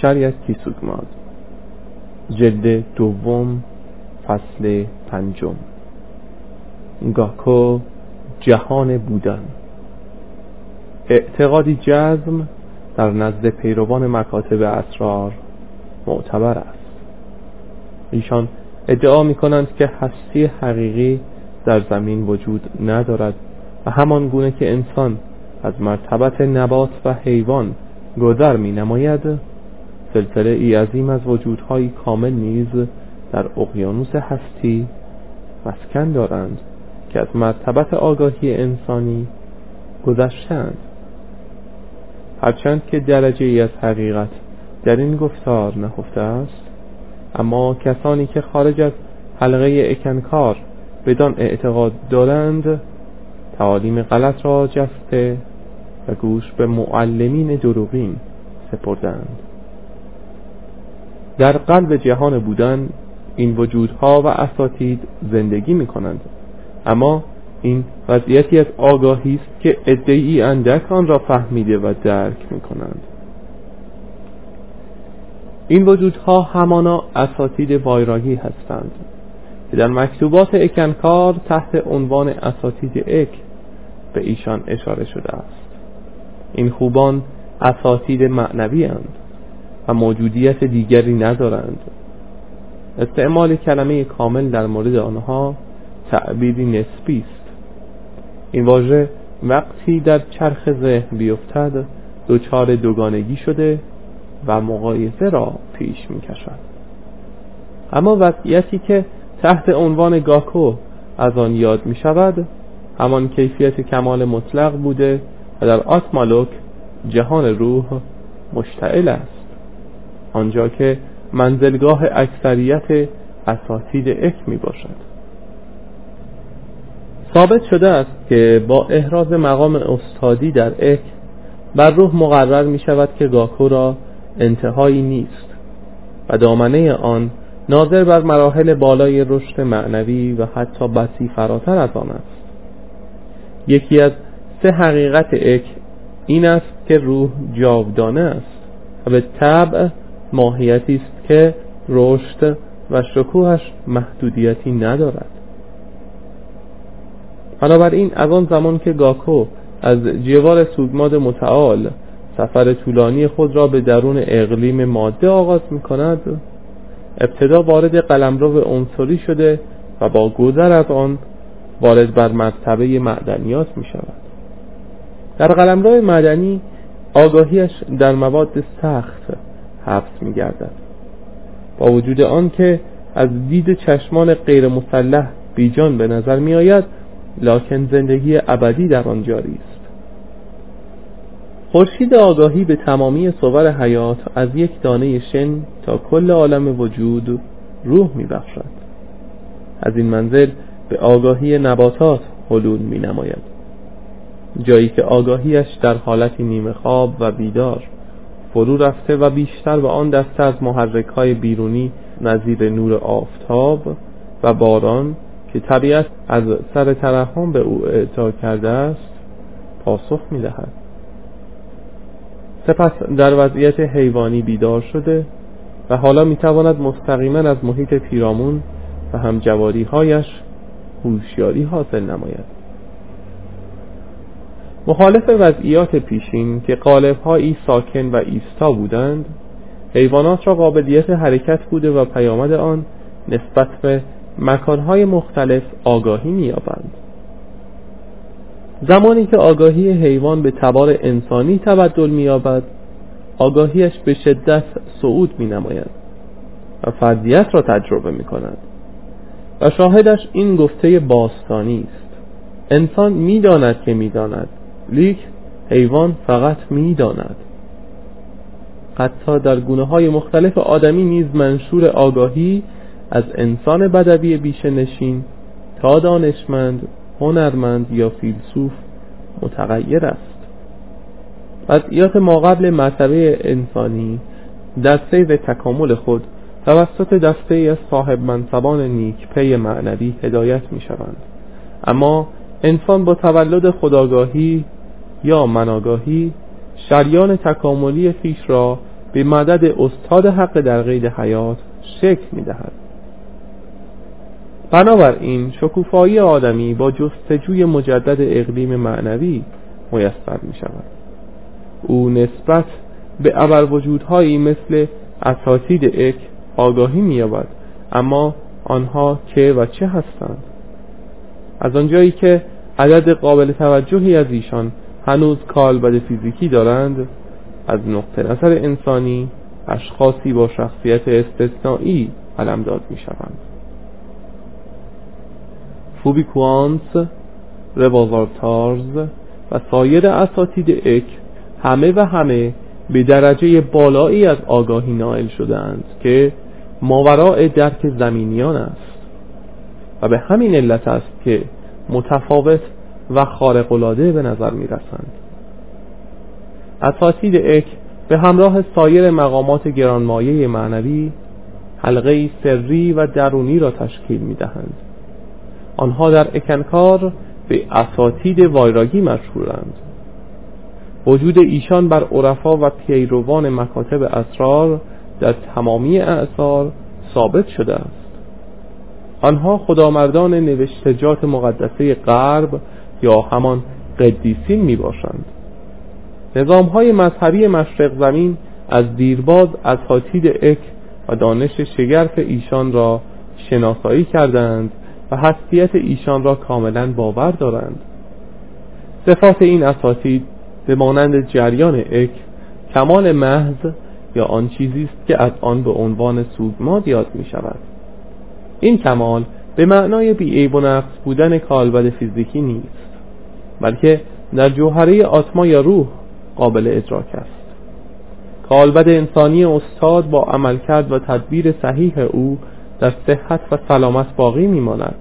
شریعت کیسوگماد جلد دوم فصل پنجم. گاکو جهان بودن. اعتقادی جزم در نزد پیروان مکاتب اسرار معتبر است. ایشان ادعا می کنند که هستی حقیقی در زمین وجود ندارد و همان گونه که انسان از مرتبت نبات و حیوان گذر می نماید سلسله ای عظیم از وجودهای کامل نیز در اقیانوس هستی مسکن دارند که از مرتبت آگاهی انسانی گذشتند هرچند که درجه ای از حقیقت در این گفتار نهفته است اما کسانی که خارج از حلقه اکنکار بدان اعتقاد دارند تعالیم غلط را جسته و گوش به معلمین دروغین سپردند در قلب جهان بودن این وجودها و اساتید زندگی می کنند اما این وضعیتی از آگاهی است که ادعی اندک آن را فهمیده و درک می کنند این وجودها همانا اساتید وایراگی هستند که در مکتوبات اکنکار تحت عنوان اساتید اک به ایشان اشاره شده است. این خوبان اساتید معنوی هند و موجودیت دیگری ندارند. استعمال کلمه کامل در مورد آنها تعبیری نسبی است. این واژه وقتی در چرخ ذهن بیفتد دچار دوگانگی شده و مقایسه را پیش می کشد اما وضعیتی که تحت عنوان گاکو از آن یاد می شود همان کیفیت کمال مطلق بوده و در آتمالوک جهان روح مشتعل است. آنجا که منزلگاه اکثریت اساتید اک می باشد ثابت شده است که با احراز مقام استادی در اک بر روح مقرر می شود که گاکو را انتهایی نیست و دامنه آن ناظر بر مراحل بالای رشد معنوی و حتی بسی فراتر از آن است. یکی از سه حقیقت اک این است که روح جاودانه است و به طبع ماهیتی است که رشد و شکوهش محدودیتی ندارد. بنابراین از آن زمان که گاکو از جوار سوگماد متعال سفر طولانی خود را به درون اقلیم ماده آغاز می کند ابتدا وارد قلمرو عنصری شده و با گذر از آن وارد بر مرتبه معدنیات می شود در قلمرو معدنی آگاهیش در مواد سخت حبس می گردد با وجود آن که از دید چشمان غیر مسلح بیجان به نظر می آید لکن زندگی ابدی در آن جاری است. خورشید آگاهی به تمامی صور حیات از یک دانه شن تا کل عالم وجود روح می بخشد. از این منزل به آگاهی نباتات حلول می نماید جایی که آگاهیش در حالتی نیمه خواب و بیدار. فرو رفته و بیشتر به آن دسته از محرک های بیرونی نظیر نور آفتاب و باران که طبیعت از سر ترحم به او اعطا کرده است پاسخ می دهد سپس در وضعیت حیوانی بیدار شده و حالا می تواند مستقیما از محیط پیرامون و همجواری هایش هوشیاری حاصل نماید. مخالف وضعیات پیشین که قالبهایی ساکن و ایستا بودند حیوانات را قابلیت حرکت بوده و پیامد آن نسبت به مکانهای مختلف آگاهی مییابند. زمانی که آگاهی حیوان به تبار انسانی تبدل مییابد آگاهیش به شدت صعود می نماید و فردیت را تجربه می کند و شاهدش این گفته باستانی است. انسان می‌داند که می‌داند. لیک حیوان فقط می‌داند. حتی در گونه های مختلف آدمی نیز منشور آگاهی از انسان بدوی بیشه نشین تا دانشمند هنرمند یا فیلسوف متغیر است. وضعیات ما قبل مرتبه انسانی در سیر تکامل خود توسط دسته از صاحب منصبان نیک پی معنوی هدایت می شوند اما انسان با تولد خداگاهی یا مناگاهی شریان تکاملی خیش را به مدد استاد حق در قید حیات شکل می دهد بنابراین شکوفایی آدمی با جستجوی مجدد اقلیم معنوی میسر می شود او نسبت به وجودهایی مثل اساتید اک آگاهی می یابد اما آنها که و چه هستند؟ از آنجایی که عدد قابل توجهی از ایشان هنوز کالبد فیزیکی دارند؟ از نقطه نظر انسانی اشخاصی با شخصیت استثنایی علمداد می شوند فوبی کوانس روازارتارز و سایر اساتید اک همه و همه به درجه بالایی از آگاهی نائل شدند که ماوراء درک زمینیان است. و به همین علت است که متفاوت و خارقلاده به نظر می رسند اساتید اک به همراه سایر مقامات گرانمایه معنوی حلقه سری و درونی را تشکیل می دهند آنها در اکنکار به اساتید وایراگی مشهورند. وجود ایشان بر عرفا و پیروان مکاتب اسرار در تمامی اعثار ثابت شده است. آنها خدامردان نوشتجات مقدسه غرب یا همان قدیسین می باشند نظام های مذهبی مشرق زمین از دیرباز اساتید اک و دانش شگرف ایشان را شناسایی کردند و هستیت ایشان را کاملا باور دارند. صفات این اساتید به مانند جریان اک کمال محض یا آن چیزی است که از آن به عنوان سوگماد یاد می شود این کمال به معنای بیعیب و نقص بودن کالبد فیزیکی نیست. بلکه در جوهره آتما یا روح قابل ادراک است. کالبد انسانی استاد با عملکرد و تدبیر صحیح او در صحت و سلامت باقی میماند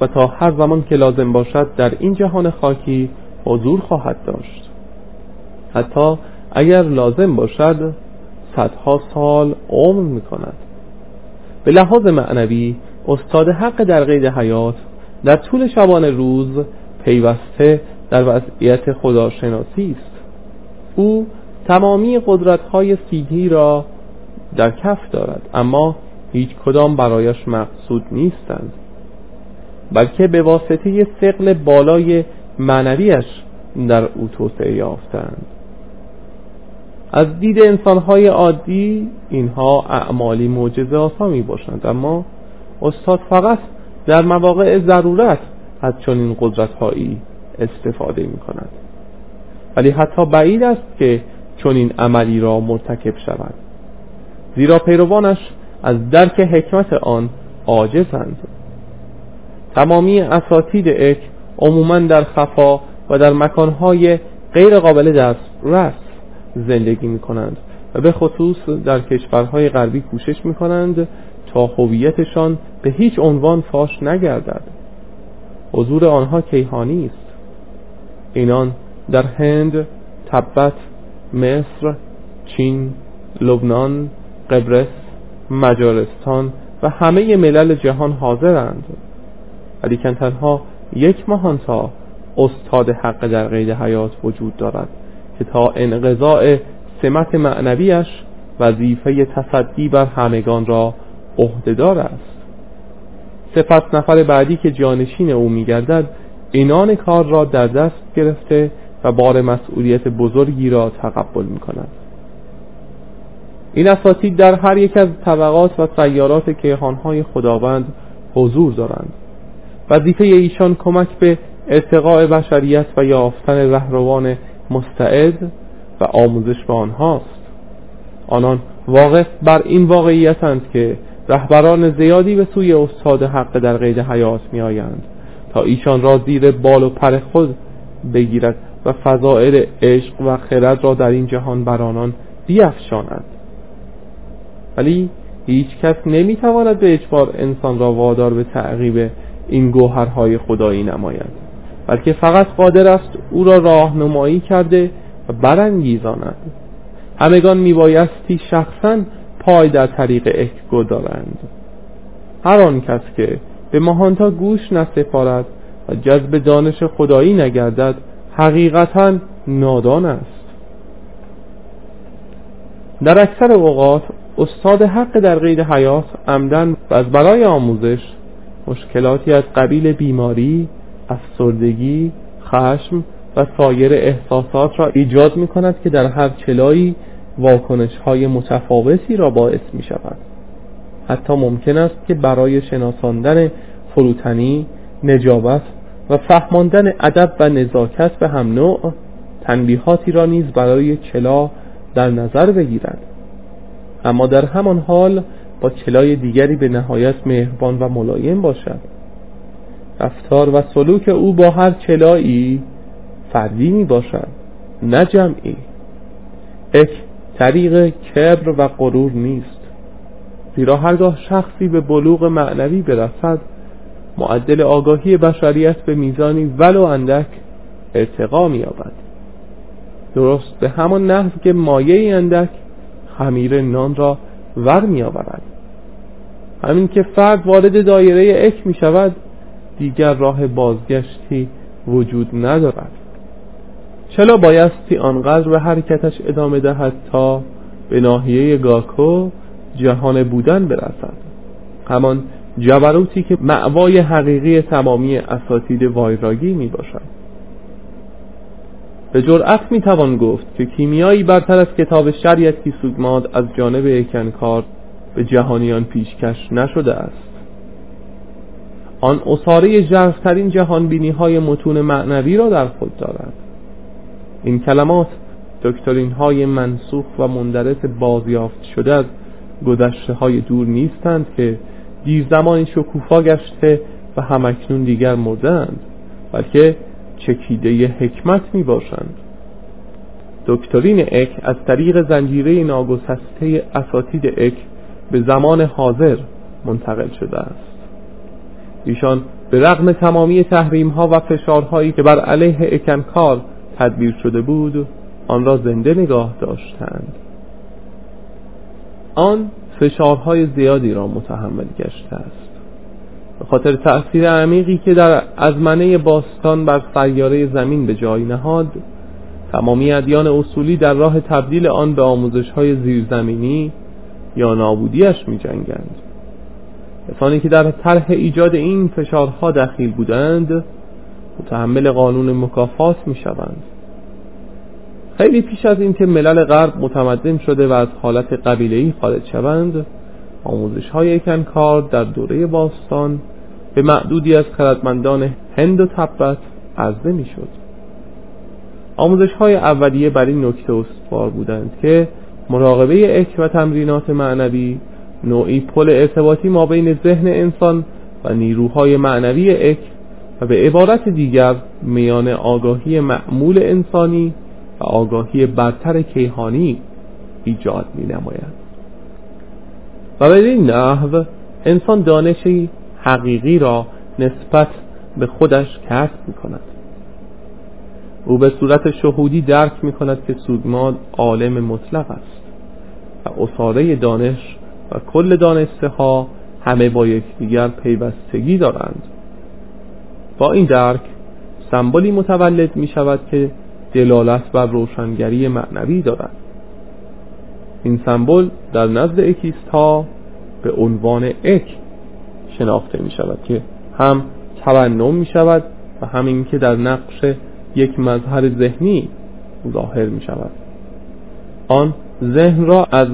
و تا هر زمان که لازم باشد در این جهان خاکی حضور خواهد داشت. حتی اگر لازم باشد صدها سال عمر می کند به لحاظ معنوی استاد حق در قید حیات در طول شبان روز پیوسته در وضعیت خداشناسی است. او تمامی قدرت های سیدی را در کف دارد اما هیچ کدام برایش مقصود نیستند. بلکه به واسطه سقل بالای معنویش در او توسعه یافتند. از دید انسانهای عادی اینها اعمالی معجزه آسا می باشند اما استاد فقط در مواقع ضرورت از چنین قدرت هایی استفاده می کند ولی حتی بعید است که چنین عملی را مرتکب شود. زیرا پیروانش از درک حکمت آن عاجزند. تمامی اساتید اک عموما در خفا و در مکانهای غیر قابل دسترس زندگی می کنند و به خصوص در کشورهای غربی کوشش می کنند تا هویتشان به هیچ عنوان فاش نگردد. حضور آنها کیهانی است. اینان در هند، تبت، مصر، چین، لبنان، قبرس، مجارستان و همه ملل جهان حاضرند. ولیکن تنها یک ماهانتا استاد حق در قید حیات وجود دارد که تا انقضاء سمت معنویش وظیفه تصدی بر همگان را عهدهدار است. سپس نفر بعدی که جانشین او میگردد اینان کار را در دست گرفته و بار مسئولیت بزرگی را تقبل می کند این اساتید در هر یک از طبقات و سیارات کیهانهای خداوند حضور دارند. وظیفه ایشان کمک به ارتقاء بشریت و یافتن رهروان مستعد و آموزش به آنهاست. آنان واقف بر این واقعیتند که رهبران زیادی به سوی استاد حق در قید حیات می آیند تا ایشان را زیر بال و پر خود بگیرد و فضائل عشق و خرد را در این جهان بر آنان بیافشاند ولی هیچ کس نمی‌تواند به اجبار انسان را وادار به تعقیب این گوهرهای خدایی نماید بلکه فقط قادر است او را راهنمایی کرده و برانگیزاند. همگان میبایستی شخصا پای در طریق اک گذارند. هر آن کس که به ماهانتا گوش نسپارد و جذب دانش خدایی نگردد حقیقتا نادان است. در اکثر اوقات استاد حق در قید حیات عمدن و از برای آموزش مشکلاتی از قبیل بیماری، افسردگی، خشم و سایر احساسات را ایجاد می کند که در هر چلایی واکنش های متفاوتی را باعث می شود حتی ممکن است که برای شناساندن فروتنی، نجابت و فهماندن ادب و نزاکت به هم نوع تنبیهاتی را نیز برای چلا در نظر بگیرد. اما در همان حال با چلای دیگری به نهایت مهربان و ملایم باشد. رفتار و سلوک او با هر چلایی فردی می باشد نه جمعی. اک طریق کبر و غرور نیست. زیرا هرگاه شخصی به بلوغ معنوی برسد معدل آگاهی بشریت به میزانی ولو اندک ارتقا مییابد. درست به همان نحو که مایه اندک خمیر نان را ور میآورد. همین که فرد وارد دایره اک می شود دیگر راه بازگشتی وجود ندارد. چلا بایستی آنقدر به حرکتش ادامه دهد تا به ناحیه گاکو جهان بودن برسد. همان جبروتی که معوای حقیقی تمامی اساتید وایراگی می باشد به جرأت می توان گفت که کیمیایی برتر از کتاب شریعتی سوگماد از جانب یکنکار به جهانیان پیشکش نشده است. آن اصاره جرفترین جهانبینی های متون معنوی را در خود دارد. این کلمات دکترین های منسوخ و مندرس بازیافت شده از گذشته های دور نیستند که دیر زمانی شکوفا گشته و همکنون دیگر مردند بلکه چکیده حکمت می باشند دکترین اک از طریق زنجیره ناگسسته اساتید اک به زمان حاضر منتقل شده است. ایشان به رغم تمامی تحریم ها و فشارهایی که بر علیه اکنکار تدبیر شده بود آن را زنده نگاه داشتند. آن فشارهای زیادی را متحمل گشته است. به خاطر تأثیر عمیقی که در ازمنه باستان بر سیاره زمین به جای نهاد تمامی ادیان اصولی در راه تبدیل آن به آموزش های زیرزمینی یا نابودیش می جنگند کسانی که در طرح ایجاد این فشارها دخیل بودند متحمل قانون مکافات می شوند خیلی پیش از اینکه ملل غرب متمدن شده و از حالت قبیله‌ای خارج شوند آموزش های کار در دوره باستان به معدودی از خردمندان هند و تبت عرضه می شد آموزش های اولیه بر این نکته استوار بودند که مراقبه اک و تمرینات معنوی نوعی پل ارتباطی ما بین ذهن انسان و نیروهای معنوی اک و به عبارت دیگر میان آگاهی معمول انسانی و آگاهی برتر کیهانی ایجاد می نماید و به این نحو انسان دانشی حقیقی را نسبت به خودش کسب می کند او به صورت شهودی درک می کند که سودماد عالم مطلق است و اصاره دانش و کل دانسته ها همه با یکدیگر پیوستگی دارند. با این درک سمبولی متولد می شود که دلالت بر روشنگری معنوی دارد. این سمبل در نزد اکیست ها به عنوان اک شناخته می شود که هم ترنم می شود و همین که در نقش یک مظهر ذهنی ظاهر می شود. آن ذهن را از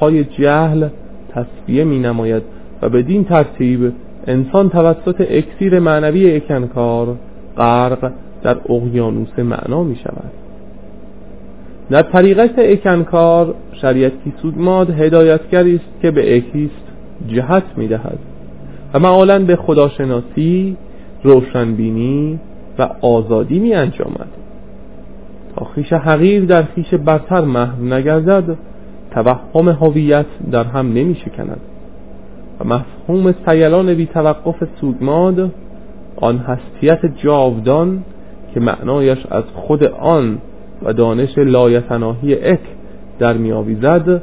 های جهل تصفیه می نماید و بدین ترتیب انسان توسط اکسیر معنوی اکنکار غرق در اقیانوس معنا می شود. در طریقت اکنکار شریعتی سودماد هدایتگری است که به اکیست جهت می دهد و معالا به خداشناسی روشنبینی و آزادی می انجامد. تا خیش حقیر در خیش برتر محو نگردد توهم هویت در هم نمی شکند. و مفهوم سیلان بی توقف سوگماد آن هستیت جاودان که معنایش از خود آن و دانش لایتناهی اک در میآویزد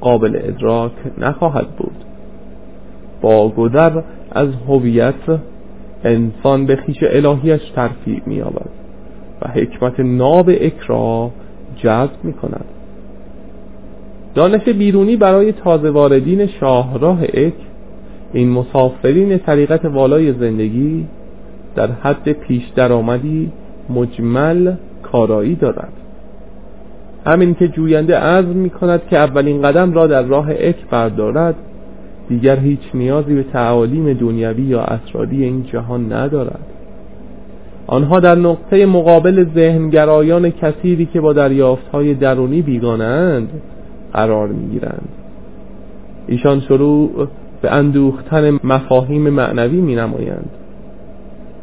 قابل ادراک نخواهد بود. با گذر از هویت انسان به خیش الهیش ترفیع مییابد و حکمت ناب اک را جذب می کند دانش بیرونی برای تازه واردین شاهراه اک این مسافرین طریقت والای زندگی در حد پیش درآمدی مجمل کارایی دارد همین که جوینده عزم می کند که اولین قدم را در راه اک بردارد دیگر هیچ نیازی به تعالیم دنیوی یا اسراری این جهان ندارد. آنها در نقطه مقابل ذهنگرایان کثیری که با دریافتهای درونی بیگانند قرار می‌گیرند. ایشان شروع به اندوختن مفاهیم معنوی می نمایند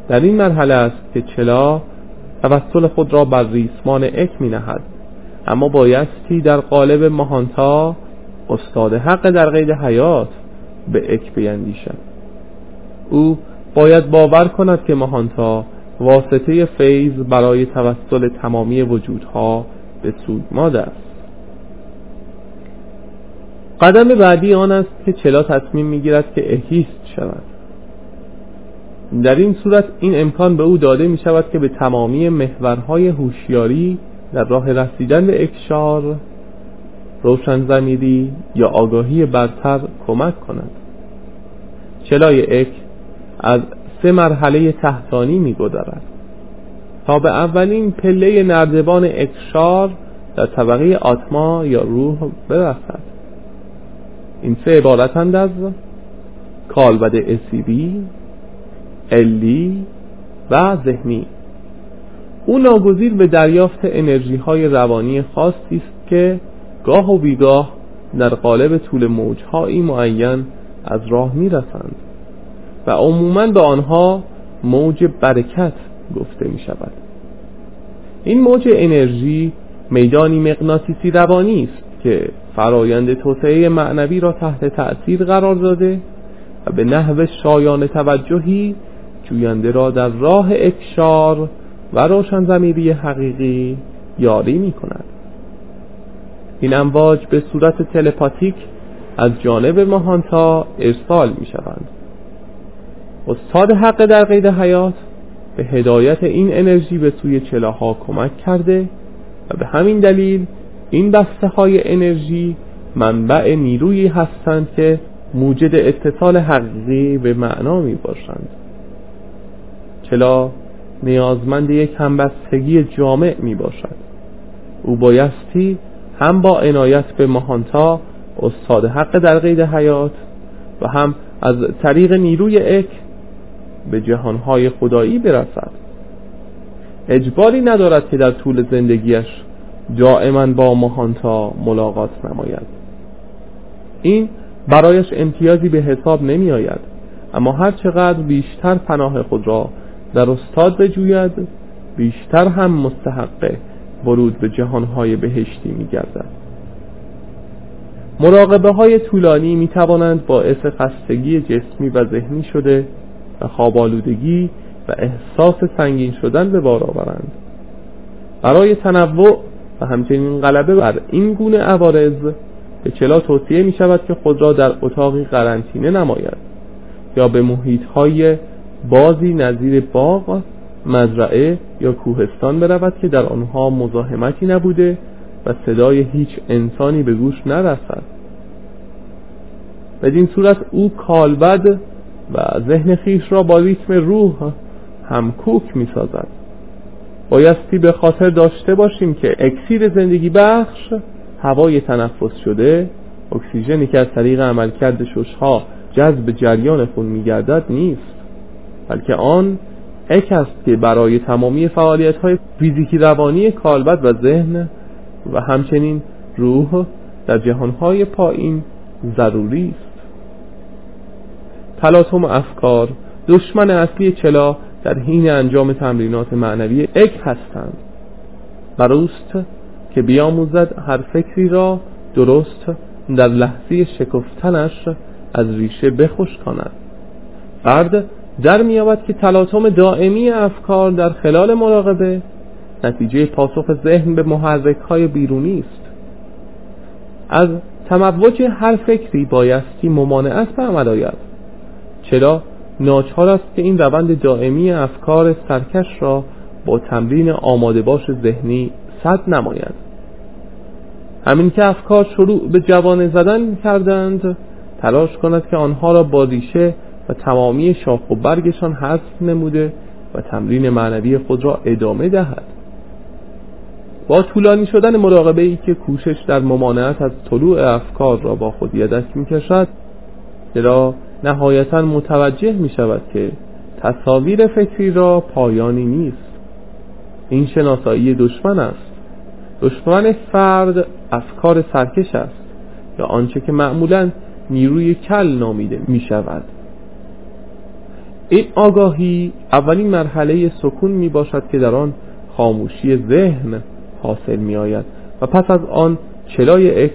در این مرحله است که چلا توسل خود را بر ریسمان اک می نهد اما بایستی در قالب ماهانتا استاد حق در قید حیات به اک بیندیشد. او باید باور کند که ماهانتا واسطه فیض برای توسل تمامی وجودها به سود ماده است. قدم بعدی آن است که چلا تصمیم می‌گیرد که اهیست شود. در این صورت این امکان به او داده می شود که به تمامی محورهای هوشیاری در راه رسیدن به اکشار روشن زمیری یا آگاهی برتر کمک کند. چلای اک از سه مرحله تحتانی می گذرد تا به اولین پله نردبان اکشار در طبقه آتما یا روح برسد. این سه عبارتند از کالبد اسیبی علی و ذهنی. او ناگزیر به دریافت انرژی های روانی خاصی است که گاه و بیگاه در قالب طول موجهایی معین از راه می رسند و عموما به آنها موج برکت گفته می شود این موج انرژی میدانی مغناطیسی روانی است. که فرایند توسعه معنوی را تحت تأثیر قرار داده و به نحو شایان توجهی جوینده را در راه اکشار و روشن زمیری حقیقی یاری می کند. این امواج به صورت تلپاتیک از جانب ماهانتا ارسال می شوند. استاد حق در قید حیات به هدایت این انرژی به سوی چلاها کمک کرده و به همین دلیل این بسته های انرژی منبع نیرویی هستند که موجد اتصال حقیقی به معنا می باشند چلا نیازمند یک همبستگی جامع می باشد او بایستی هم با عنایت به ماهانتا استاد حق در قید حیات و هم از طریق نیروی اک به جهانهای خدایی برسد. اجباری ندارد که در طول زندگیش دائما با ماهانتا ملاقات نماید. این برایش امتیازی به حساب نمی آید اما هر چقدر بیشتر پناه خود را در استاد بجوید بیشتر هم مستحق ورود به جهانهای بهشتی می گردد مراقبه های طولانی می توانند باعث خستگی جسمی و ذهنی شده و خوابالودگی و احساس سنگین شدن به بار آورند. برای تنوع و همچنین غلبه بر این گونه عوارض به چلا توصیه می شود که خود را در اتاقی قرنطینه نماید یا به محیط های بازی نظیر باغ مزرعه یا کوهستان برود که در آنها مزاحمتی نبوده و صدای هیچ انسانی به گوش نرسد. بدین صورت او کالبد و ذهن خیش را با ریتم روح همکوک می سازد. بایستی به خاطر داشته باشیم که اکسیر زندگی بخش هوای تنفس شده اکسیژنی که از طریق عملکرد ششها جذب جریان خون میگردد نیست بلکه آن اک است که برای تمامی فعالیت های فیزیکی روانی کالبد و ذهن و همچنین روح در جهانهای پایین ضروری است. تلاطم افکار دشمن اصلی چلا در حین انجام تمرینات معنوی اک هستند. بروست که بیاموزد هر فکری را درست در لحظه شکفتنش از ریشه بخوش کند. فرد در میابد که تلاطم دائمی افکار در خلال مراقبه نتیجه پاسخ ذهن به محرک های بیرونی است. از تموج هر فکری بایستی ممانعت به عمل آید. چرا؟ ناچار است که این روند دائمی افکار سرکش را با تمرین آماده باش ذهنی صد نماید همین که افکار شروع به جوانه زدن کردند تلاش کند که آنها را با ریشه و تمامی شاخ و برگشان حذف نموده و تمرین معنوی خود را ادامه دهد. با طولانی شدن مراقبه ای که کوشش در ممانعت از طلوع افکار را با خود یدک می کشد نهایتا متوجه می شود که تصاویر فکری را پایانی نیست. این شناسایی دشمن است. دشمن فرد افکار سرکش است یا آنچه که معمولا نیروی کل نامیده می شود این آگاهی اولین مرحله سکون می باشد که در آن خاموشی ذهن حاصل می آید و پس از آن چلای اک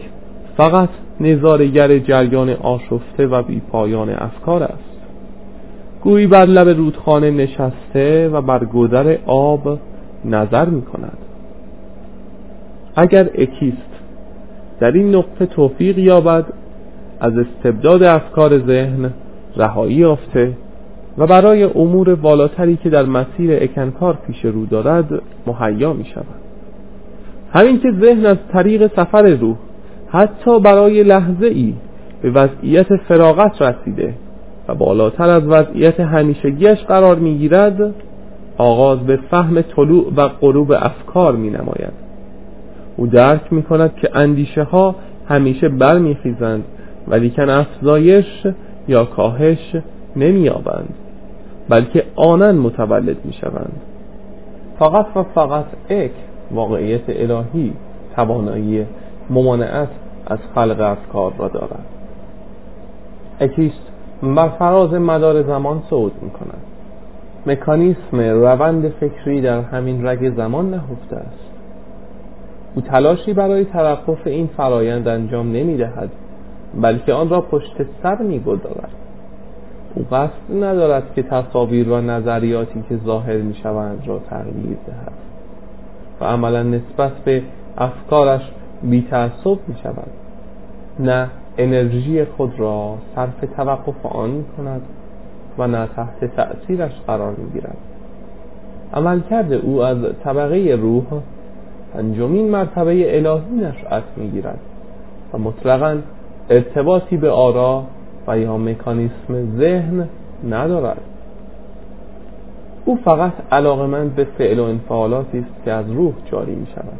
فقط نظارگر جریان آشفته و بیپایان افکار است. گویی بر لب رودخانه نشسته و بر گذر آب نظر می کند. اگر اکیست در این نقطه توفیق یابد از استبداد افکار ذهن رهایی یافته و برای امور والاتری که در مسیر اکنکار پیش رو دارد مهیا می شود. همین که ذهن از طریق سفر روح حتی برای لحظه ای به وضعیت فراغت رسیده و بالاتر از وضعیت همیشگیش قرار می گیرد آغاز به فهم طلوع و غروب افکار می نماید او درک می کند که اندیشه ها همیشه برمیخیزند ولیکن افزایش یا کاهش نمییابند بلکه آنن متولد می شوند فقط و فقط اک واقعیت الهی توانایی ممانعت از خلق افکار را دارد اکیست بر فراز مدار زمان صعود می کند مکانیسم روند فکری در همین رگ زمان نهفته است. او تلاشی برای توقف این فرایند انجام نمی دهد بلکه آن را پشت سر می گذارد او قصد ندارد که تصاویر و نظریاتی که ظاهر می شوند را تغییر دهد. و عملا نسبت به افکارش بی تعصب می شود نه انرژی خود را صرف توقف آن می کند و نه تحت تأثیرش قرار می گیرد عملکرد او از طبقه روح پنجمین مرتبه الهی نشأت می‌گیرد و مطلقا ارتباطی به آرا و یا مکانیسم ذهن ندارد. او فقط علاقمند به فعل و انفعالاتی است که از روح جاری می شود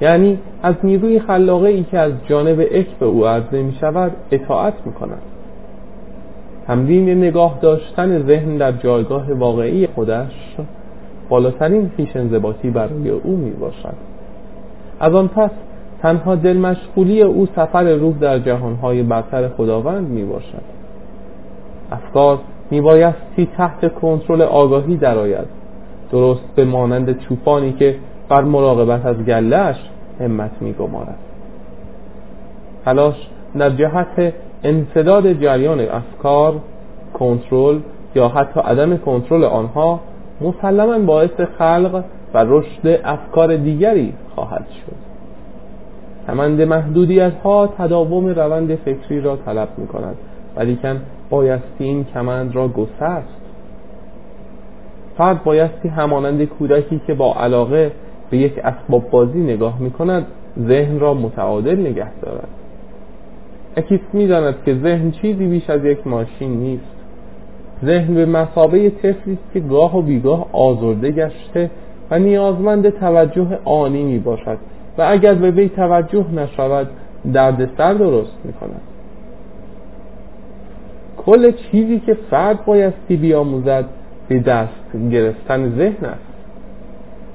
یعنی از نیروی خلاقه ای که از جانب اک به او عرضه می شود اطاعت می کند تمرین نگاه داشتن ذهن در جایگاه واقعی خودش بالاترین خیش انضباطی برای او می باشد از آن پس تنها دل مشغولی او سفر روح در جهانهای برتر خداوند می باشد افکار می بایستی تحت کنترل آگاهی درآید. درست به مانند چوپانی که بر مراقبت از گلهش همت می گمارد تلاش در جهت انصداد جریان افکار کنترل یا حتی عدم کنترل آنها مسلما باعث خلق و رشد افکار دیگری خواهد شد. کمند محدودیت ها تداوم روند فکری را طلب می کند ولیکن بایستی این کمند را گسست. فرد بایستی همانند کودکی که با علاقه به یک اسباب بازی نگاه می کند ذهن را متعادل نگه دارد. اکیس می داند که ذهن چیزی بیش از یک ماشین نیست. ذهن به مسابه طفلی که گاه و بیگاه آزرده گشته و نیازمند توجه آنی می باشد و اگر به وی توجه نشود دردسر درست می کند کل چیزی که فرد بایستی بیاموزد به دست گرفتن ذهن است.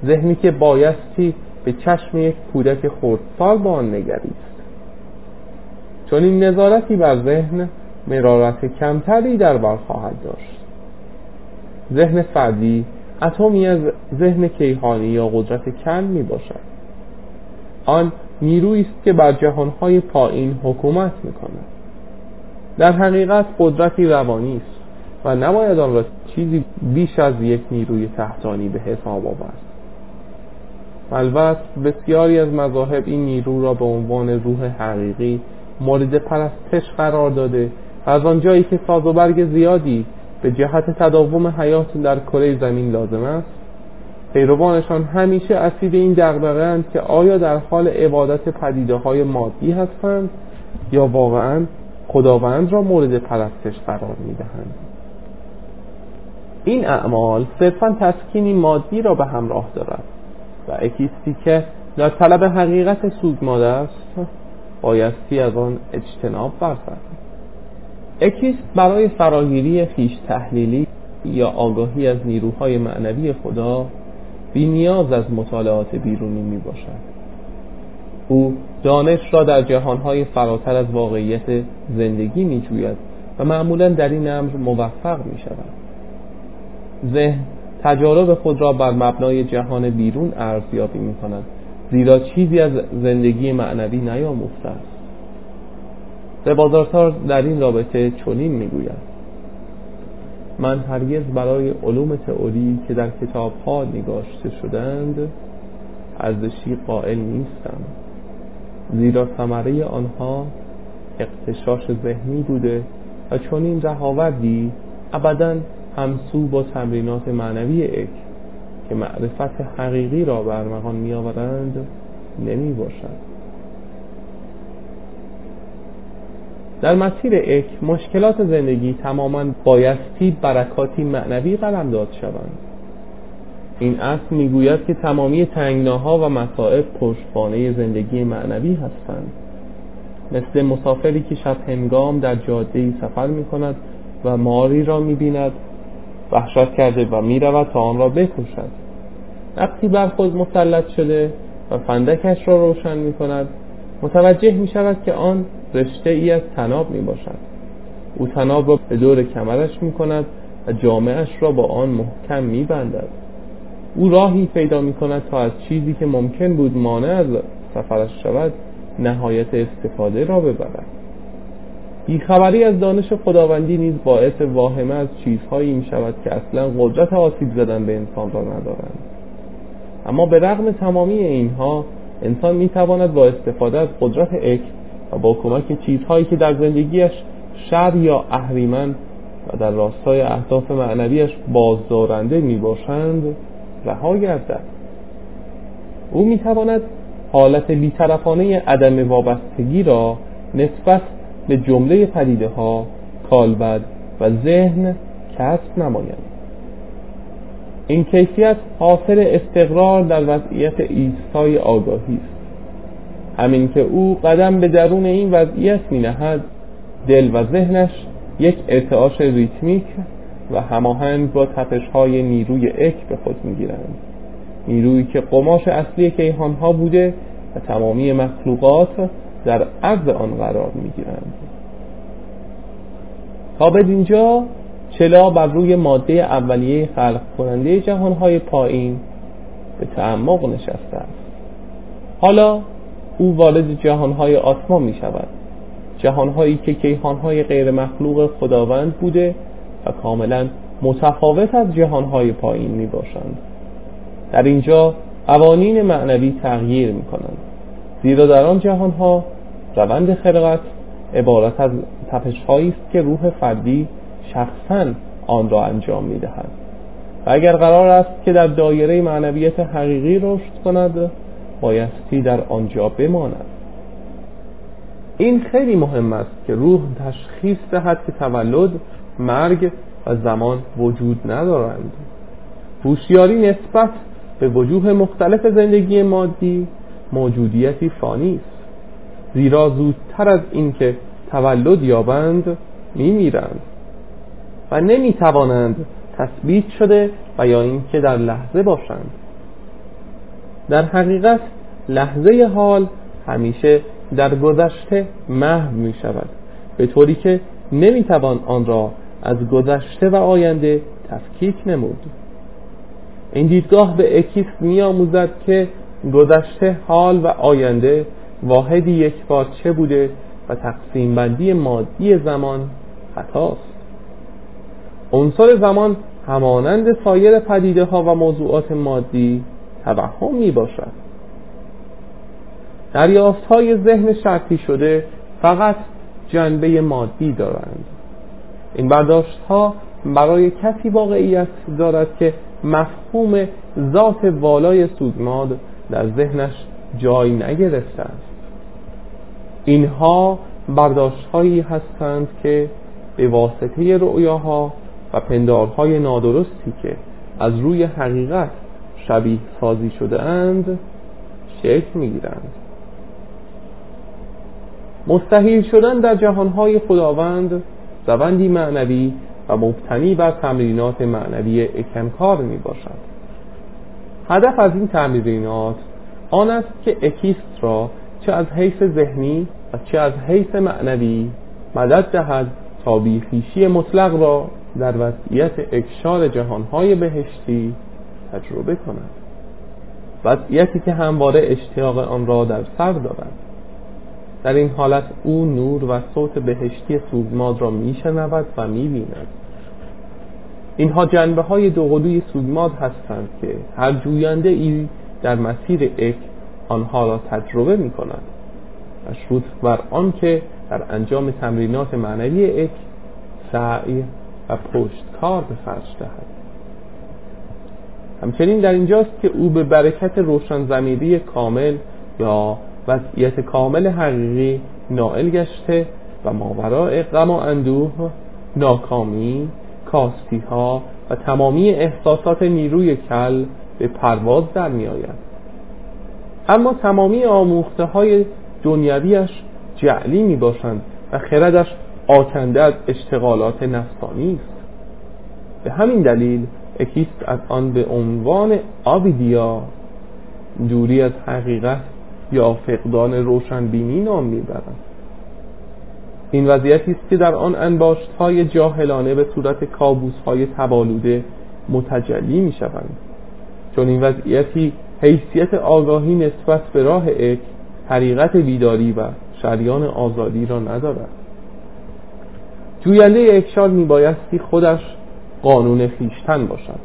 ذهنی که بایستی به چشم یک کودک خردسال با آن نگریست. چون این نظارتی بر ذهن مرارت کمتری در بر خواهد داشت. ذهن فردی اتمی از ذهن کیهانی یا قدرت کن می باشد. آن نیرویی است که بر جهانهای پایین حکومت می کند. در حقیقت قدرتی روانی است و نباید آن را چیزی بیش از یک نیروی تحتانی به حساب آورد. البته بسیاری از مذاهب این نیرو را به عنوان روح حقیقی مورد پرستش قرار داده از آنجایی که ساز و برگ زیادی به جهت تداوم حیات در کره زمین لازم است پیروانشان همیشه اسیر این دغدغه‌اند که آیا در حال عبادت پدیده های مادی هستند یا واقعا خداوند را مورد پرستش قرار می‌دهند؟ این اعمال صرفا تسکینی مادی را به همراه دارد. و اکیستی که در طلب حقیقت سوگماده است بایستی از آن اجتناب برسد اکیست برای فراگیری خیش تحلیلی یا آگاهی از نیروهای معنوی خدا بی نیاز از مطالعات بیرونی می باشد. او دانش را در جهانهای فراتر از واقعیت زندگی می جوید و معمولا در این امر موفق می شود. ذهن تجارب خود را بر مبنای جهان بیرون ارزیابی می کند زیرا چیزی از زندگی معنوی نیاموخته است. بازارتار در این رابطه چنین می‌گوید. من هرگز برای علوم تئوری که در کتاب ها نگاشته شدند ارزشی قائل نیستم. زیرا ثمره آنها اقتشاش ذهنی بوده و چون این رهاوردی ابدا همسو با تمرینات معنوی اک که معرفت حقیقی را برمغان می آورند نمی باشد در مسیر اک مشکلات زندگی تماما بایستی برکاتی معنوی داد شوند. این اصل می‌گوید که تمامی تنگناها و مصائب پشتوانه زندگی معنوی هستند. مثل مسافری که شب هنگام در جاده سفر می کند و ماری را می بیند وحشت کرده و می رود تا آن را بکشد. وقتی بر خود مسلط شده و فندکش را روشن می کند متوجه می شود که آن رشته ای از تناب می باشد او تناب را به دور کمرش می کند و جامعش را با آن محکم می بندد او راهی پیدا می کند تا از چیزی که ممکن بود مانع از سفرش شود نهایت استفاده را ببرد. بیخبری از دانش خداوندی نیز باعث واهمه از چیزهایی می شود که اصلا قدرت آسیب زدن به انسان را ندارند. اما به رغم تمامی اینها انسان می تواند با استفاده از قدرت اک و با کمک چیزهایی که در زندگیش شر یا اهریمن و در راستای اهداف معنویش بازدارنده می باشند رها گردد. او می تواند حالت بیطرفانه عدم وابستگی را نسبت به جمله پدیده ها کالبد و ذهن کسب نماید این کیفیت حاصل استقرار در وضعیت ایستای آگاهی است. همین که او قدم به درون این وضعیت می نهد دل و ذهنش یک ارتعاش ریتمیک و هماهنگ با تپش های نیروی اک به خود می گیرند نیرویی که قماش اصلی کیهان ها بوده و تمامی مخلوقات در عرض آن قرار می گیرند تا به اینجا چلا بر روی ماده اولیه خلق کننده جهانهای پایین به تعمق نشسته است. حالا او وارد جهانهای آسمان می شود جهانهایی که کیهانهای غیر مخلوق خداوند بوده و کاملا متفاوت از جهانهای پایین می باشند در اینجا قوانین معنوی تغییر می کنند زیرا در آن جهانها روند خلقت عبارت از تپش است که روح فردی شخصا آن را انجام می دهد و اگر قرار است که در دایره معنویت حقیقی رشد کند بایستی در آنجا بماند. این خیلی مهم است که روح تشخیص دهد که تولد مرگ و زمان وجود ندارند. هوشیاری نسبت به وجوه مختلف زندگی مادی موجودیتی فانی است. زیرا زودتر از اینکه تولد یابند میمیرند و نمی‌توانند تثبیت شده و یا اینکه در لحظه باشند. در حقیقت لحظه حال همیشه در گذشته محو می شود به طوری که نمی‌توان آن را از گذشته و آینده تفکیک نمود. این دیدگاه به اکیس می آموزد که گذشته حال و آینده واحدی یک چه بوده و تقسیم بندی مادی زمان خطاست. عنصر زمان همانند سایر پدیده ها و موضوعات مادی توهم می باشد دریافت های ذهن شرطی شده فقط جنبه مادی دارند. این برداشت ها برای کسی واقعیت دارد که مفهوم ذات والای سوگماد در ذهنش جای نگرفته است. اینها برداشت هایی هستند که به واسطه رؤیاها و پندارهای نادرستی که از روی حقیقت شبیه سازی شده اند شکل می‌گیرند. مستحیل شدن در جهانهای خداوند روندی معنوی و مبتنی بر تمرینات معنوی اکنکار می باشد هدف از این تمرینات آن است که اکیست را چه از حیث ذهنی و چه از حیث معنوی مدد دهد تا بیخیشی مطلق را در وضعیت اکشار جهانهای بهشتی تجربه کند. وضعیتی که همواره اشتیاق آن را در سر دارد. در این حالت او نور و صوت بهشتی سوگماد را میشنود و می‌بیند. اینها جنبه های دوقلوی سوگماد هستند که هر جوینده ای در مسیر اک آنها را تجربه می کند مشروط بر آنکه در انجام تمرینات معنوی اک سعی و پشتکار به خرج دهد. همچنین در اینجاست که او به برکت روشن زمیری کامل یا وضعیت کامل حقیقی نائل گشته و ماورای غم و اندوه ناکامی کاستی ها و تمامی احساسات نیروی کل به پرواز در می آید اما تمامی آموخته های دنیویش جعلی می باشند و خردش آکنده از اشتغالات نفسانی است. به همین دلیل اکیست از آن به عنوان آویدیا دوری از حقیقت یا فقدان روشنبینی نام می‌برند این وضعیتی است که در آن انباشت های جاهلانه به صورت کابوس های تبالوده متجلی می شوند چون این وضعیتی حیثیت آگاهی نسبت به راه اک حقیقت بیداری و شریان آزادی را ندارد. جوینده اکشار میبایستی خودش قانون خیشتن باشد.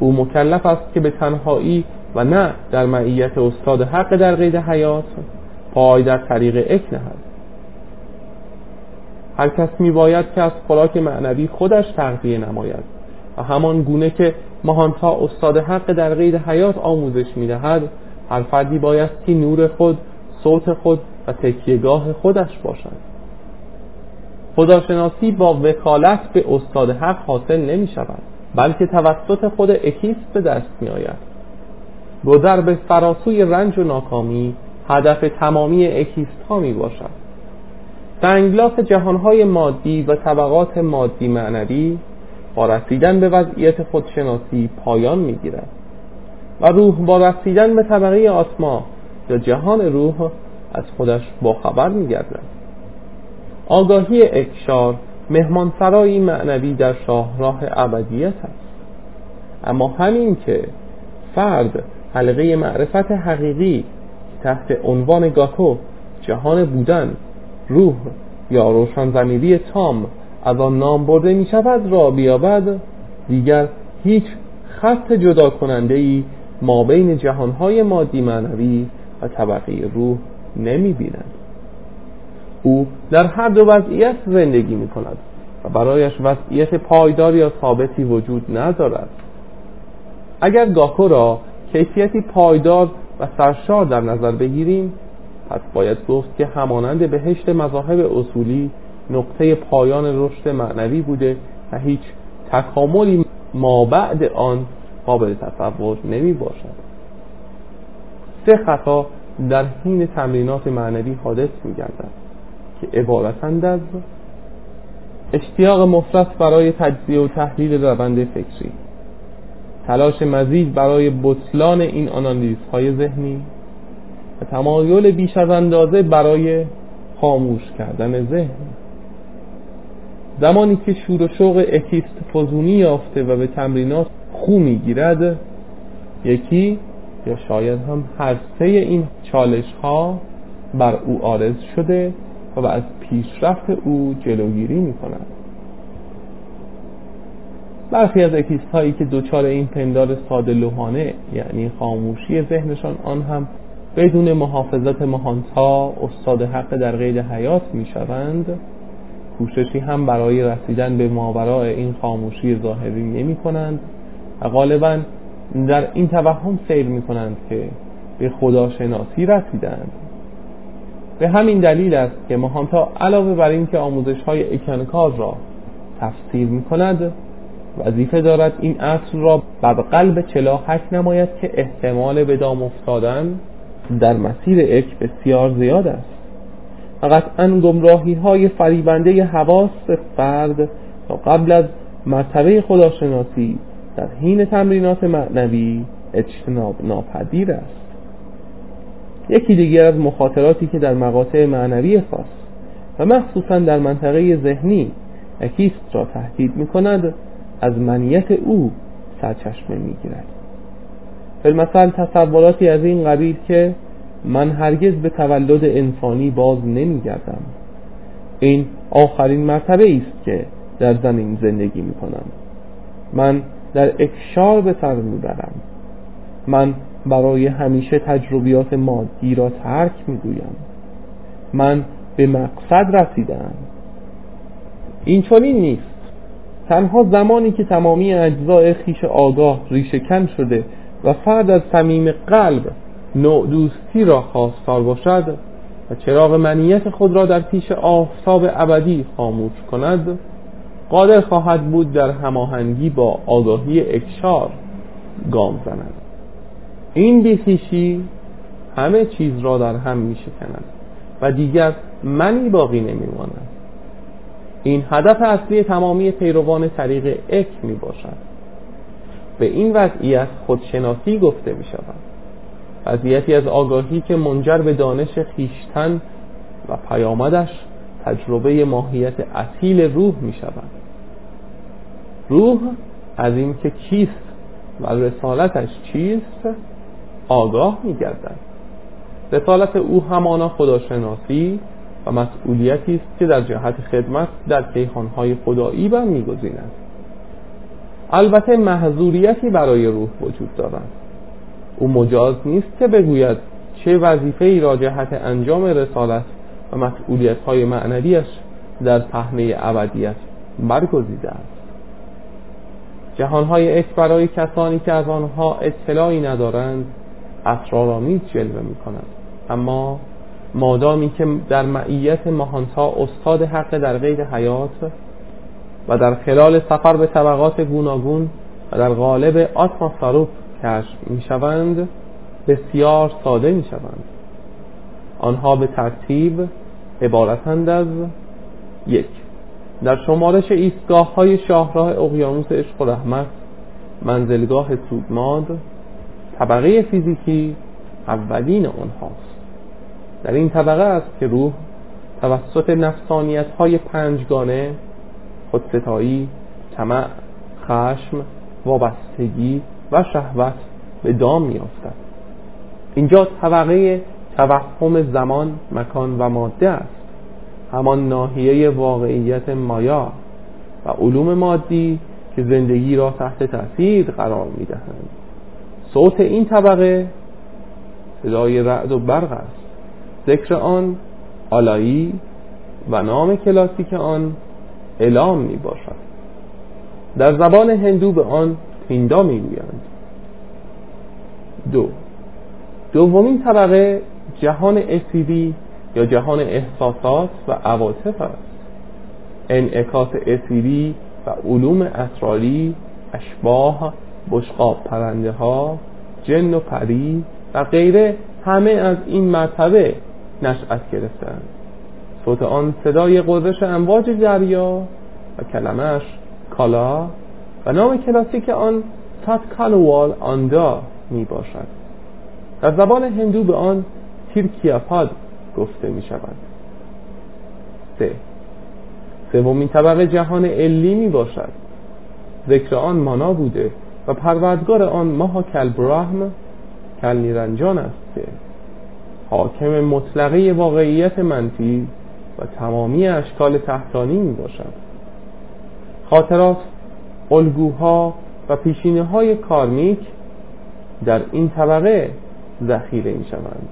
او مکلف است که به تنهایی و نه در معیت استاد حق در قید حیات پای در طریق اک نهد. هر کس میباید که از خوراک معنوی خودش تغذیه نماید و همان گونه که ماهانتا استاد حق در قید حیات آموزش می‌دهد هر فردی بایستی نور خود صوت خود و تکیهگاه خودش باشد. خداشناسی با وکالت به استاد حق حاصل نمی شود بلکه توسط خود اکیست به دست می آید گذر به فراسوی رنج و ناکامی هدف تمامی اکیست ها می باشد سنگلاس جهانهای مادی و طبقات مادی معنوی با رسیدن به وضعیت خودشناسی پایان می گیرد و روح با رسیدن به طبقه آسما یا جهان روح از خودش باخبر می گردد آگاهی اکشار مهمانسرایی معنوی در شاهراه ابدیت است. اما همین که فرد حلقه معرفت حقیقی تحت عنوان گاکو جهان بودن روح یا روشن زمیری تام از آن نام برده می شود را بیابد. دیگر هیچ خط جدا کننده ای ما بین جهانهای مادی معنوی و طبقه روح نمی بیند او در هر دو وضعیت زندگی می کند و برایش وضعیت پایدار یا ثابتی وجود ندارد. اگر گاکو را کیفیتی پایدار و سرشار در نظر بگیریم پس باید گفت که همانند بهشت مذاهب اصولی نقطه پایان رشد معنوی بوده و هیچ تکاملی ما بعد آن قابل تصور نمی باشد. سه خطا در حین تمرینات معنوی حادث می گردد که عبارتند از اشتیاق مفرط برای تجزیه و تحلیل روند فکری تلاش مزید برای بطلان این آنالیز های ذهنی و تمایل بیش از اندازه برای خاموش کردن ذهن. زمانی که شور و شوق اکیست فزونی یافته و به تمرینات خو می‌گیرد یکی یا شاید هم هر سه این چالش ها بر او آرز شده و از پیشرفت او جلوگیری می کند برخی از اکیست هایی که دوچار این پندار ساده لوحانه یعنی خاموشی ذهنشان آن هم بدون محافظت مهانتا استاد حق در قید حیات می شوند کوششی هم برای رسیدن به ماورای این خاموشی ظاهری نمی کنند و غالبا در این توهم سیر می کنند که به خداشناسی رسیدند. به همین دلیل است که مهانتا علاوه بر اینکه آموزش های اکنکار را تفسیر می کند وظیفه دارد این اصل را بر قلب چلا حک نماید که احتمال به دام افتادن در مسیر اک بسیار زیاد است. فقط ان گمراهی های فریبنده حواس فرد تا قبل از مرتبه خداشناسی در حین تمرینات معنوی اجتناب ناپذیر است. یکی دیگر از مخاطراتی که در مقاطع معنوی خاص و مخصوصا در منطقه ذهنی اکیست را تهدید می کند از منیت او سرچشمه می گیرد فیلمثل تصوراتی از این قبیل که من هرگز به تولد انسانی باز نمی گردم این آخرین مرتبه است که در زمین زندگی می کنم من در اکشار به سر می برم من برای همیشه تجربیات مادی را ترک می گویم من به مقصد رسیدم. این چنین نیست. تنها زمانی که تمامی اجزای خیش آگاه ریشهکن شده و فرد از صمیم قلب نوع دوستی را خواستار باشد و چراغ منیت خود را در پیش آفتاب ابدی خاموش کند قادر خواهد بود در هماهنگی با آگاهی اکشار گام زند. این بیخیشی همه چیز را در هم می شکند و دیگر منی باقی نمی ماند. این هدف اصلی تمامی پیروان طریق اک می باشد. به این وضعیت خودشناسی گفته می شود وضعیتی از آگاهی که منجر به دانش خیشتن و پیامدش تجربه ماهیت اصیل روح می شود روح از اینکه کیست و رسالتش چیست آگاه می گردد رسالت او همانا خداشناسی و مسئولیتی است که در جهت خدمت در کیهانهای خدایی برمیگزیند البته محضوریتی برای روح وجود دارد او مجاز نیست که بگوید چه وظیفه ای را جهت انجام رسالت و مسئولیت های معنویش در پهنه ابدیت برگزیده است. جهانهای اک برای کسانی که از آنها اطلاعی ندارند اسرارآمیز جلوه می کند اما مادامی که در معیت ماهانتا استاد حق در غیر حیات و در خلال سفر به طبقات گوناگون و در قالب آتما کشف می شوند بسیار ساده می شوند آنها به ترتیب عبارتند از یک. در شمارش ایستگاه های شاهراه اقیانوس عشق و رحمت منزلگاه سودماد طبقه فیزیکی اولین اونهاست در این طبقه است که روح توسط نفسانیت های پنجگانه خودستایی طمع خشم وابستگی و شهوت به دام میافتد. اینجا طبقه توهم زمان مکان و ماده است. همان ناحیه واقعیت مایا و علوم مادی که زندگی را تحت تاثیر قرار می‌دهند. صوت این طبقه صدای رعد و برق است. ذکر آن آلایی و نام کلاسیک آن اعلام می باشد. در زبان هندو به آن پیندا می گویند. دو. دومین طبقه جهان اسیدی یا جهان احساسات و عواطف است. انعکاس اسیدی و علوم اسراری اشباه بشقاب پرنده ها جن و پری و غیره همه از این مرتبه نشأت گرفتند صوت آن صدای قررش امواج دریا و کلمش کالا و نام کلاسیک آن تات کالوال آندا می باشد در زبان هندو به آن تیرکیاپاد گفته می شود سه. سومین طبقه جهان علی می باشد ذکر آن مانا بوده و پروردگار آن ماها کل نیرنجان است. حاکم مطلقه واقعیت منفی و تمامی اشکال تحتانی می باشد. خاطرات الگوها و پیشینه های کارمیک در این طبقه ذخیره می شوند.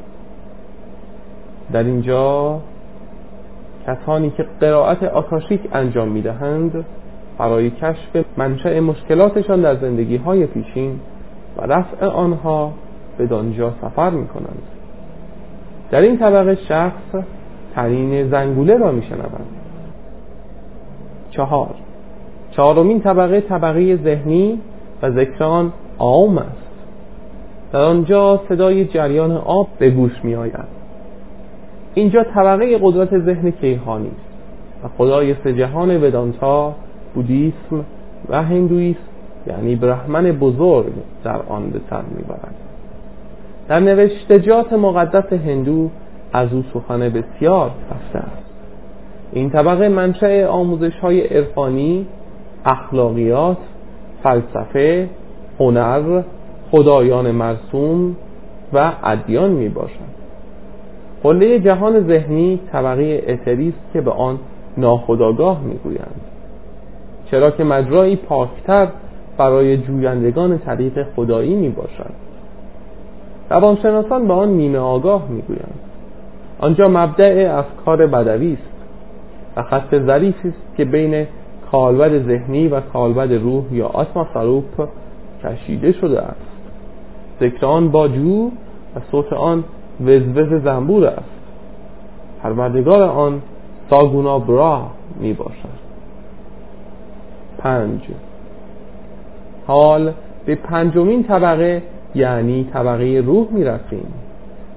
در اینجا کسانی که قرائت آکاشیک انجام می‌دهند برای کشف منشأ مشکلاتشان در زندگی های پیشین و رفع آنها به دانجا سفر می کنند. در این طبقه شخص تنین زنگوله را می شنوند چهار. چهارمین طبقه طبقه ذهنی و ذکر آن آم است. در آنجا صدای جریان آب به گوش می آید اینجا طبقه قدرت ذهن کیهانی است و خدای سه جهان ودانتا بودیسم و هندویسم یعنی برهمن بزرگ در آن به سر می‌برد. در نوشتجات مقدس هندو از او سخن بسیار رفته است. این طبقه منشأ آموزش های عرفانی اخلاقیات فلسفه هنر خدایان مرسوم و ادیان می باشد قله جهان ذهنی طبقه اتری است که به آن ناخداگاه می‌گویند چرا که مجرایی پاکتر برای جویندگان طریق خدایی می باشد. روانشناسان به آن نیمه آگاه می‌گویند آنجا مبدع افکار بدوی است و خط ظریفی است که بین کالبد ذهنی و کالبد روح یا آتما سروپ کشیده شده است. ذکر آن با جو و صوت آن وزوز زنبور است. پروردگار آن ساگونا برا می باشد. پنج. حال به پنجمین طبقه یعنی طبقه روح می رسیم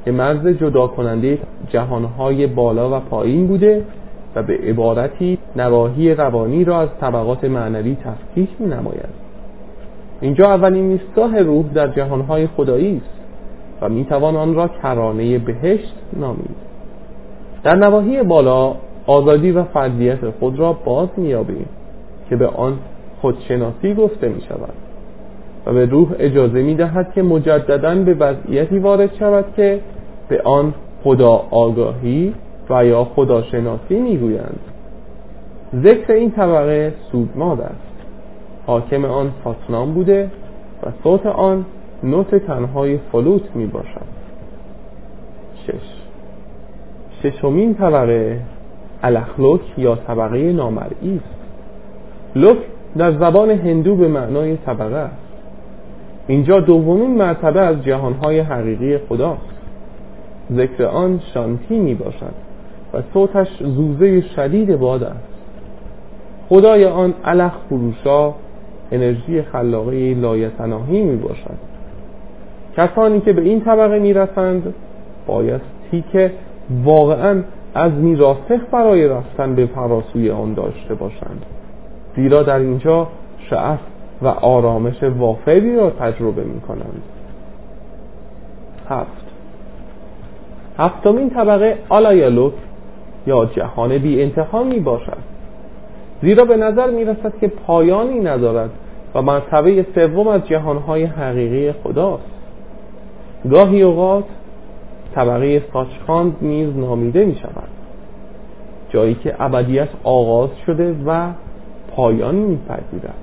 که مرز جدا کننده جهانهای بالا و پایین بوده و به عبارتی نواحی روانی را از طبقات معنوی تفکیک می نماید اینجا اولین ایستگاه روح در جهانهای خدایی است و می توان آن را کرانه بهشت نامید. در نواحی بالا آزادی و فردیت خود را باز میابیم که به آن خودشناسی گفته می شود و به روح اجازه می دهد که مجددا به وضعیتی وارد شود که به آن خدا آگاهی و یا خداشناسی می گویند ذکر این طبقه سودماد است. حاکم آن فاتنام بوده و صوت آن نوت تنهای فلوت می باشد شش. ششمین طبقه الاخلوک یا طبقه نامرئی است. لک در زبان هندو به معنای طبقه است. اینجا دومین مرتبه از جهانهای حقیقی خداست. ذکر آن شانتی می باشد و صوتش زوزه شدید باد است. خدای آن الخ فروشا انرژی خلاقه لایتناهی می باشد کسانی که به این طبقه می‌رسند بایستی که واقعا از راسخ برای رفتن به فراسوی آن داشته باشند. زیرا در اینجا شعف و آرامش وافری را تجربه می کنند هفت. هفتمین طبقه آلایالوک یا جهان بی انتها می باشد. زیرا به نظر می رسد که پایانی ندارد و مرتبه سوم از جهانهای حقیقی خداست. گاهی اوقات طبقه ساچخاند نیز نامیده می شود جایی که ابدیت آغاز شده و پایان می پذیرد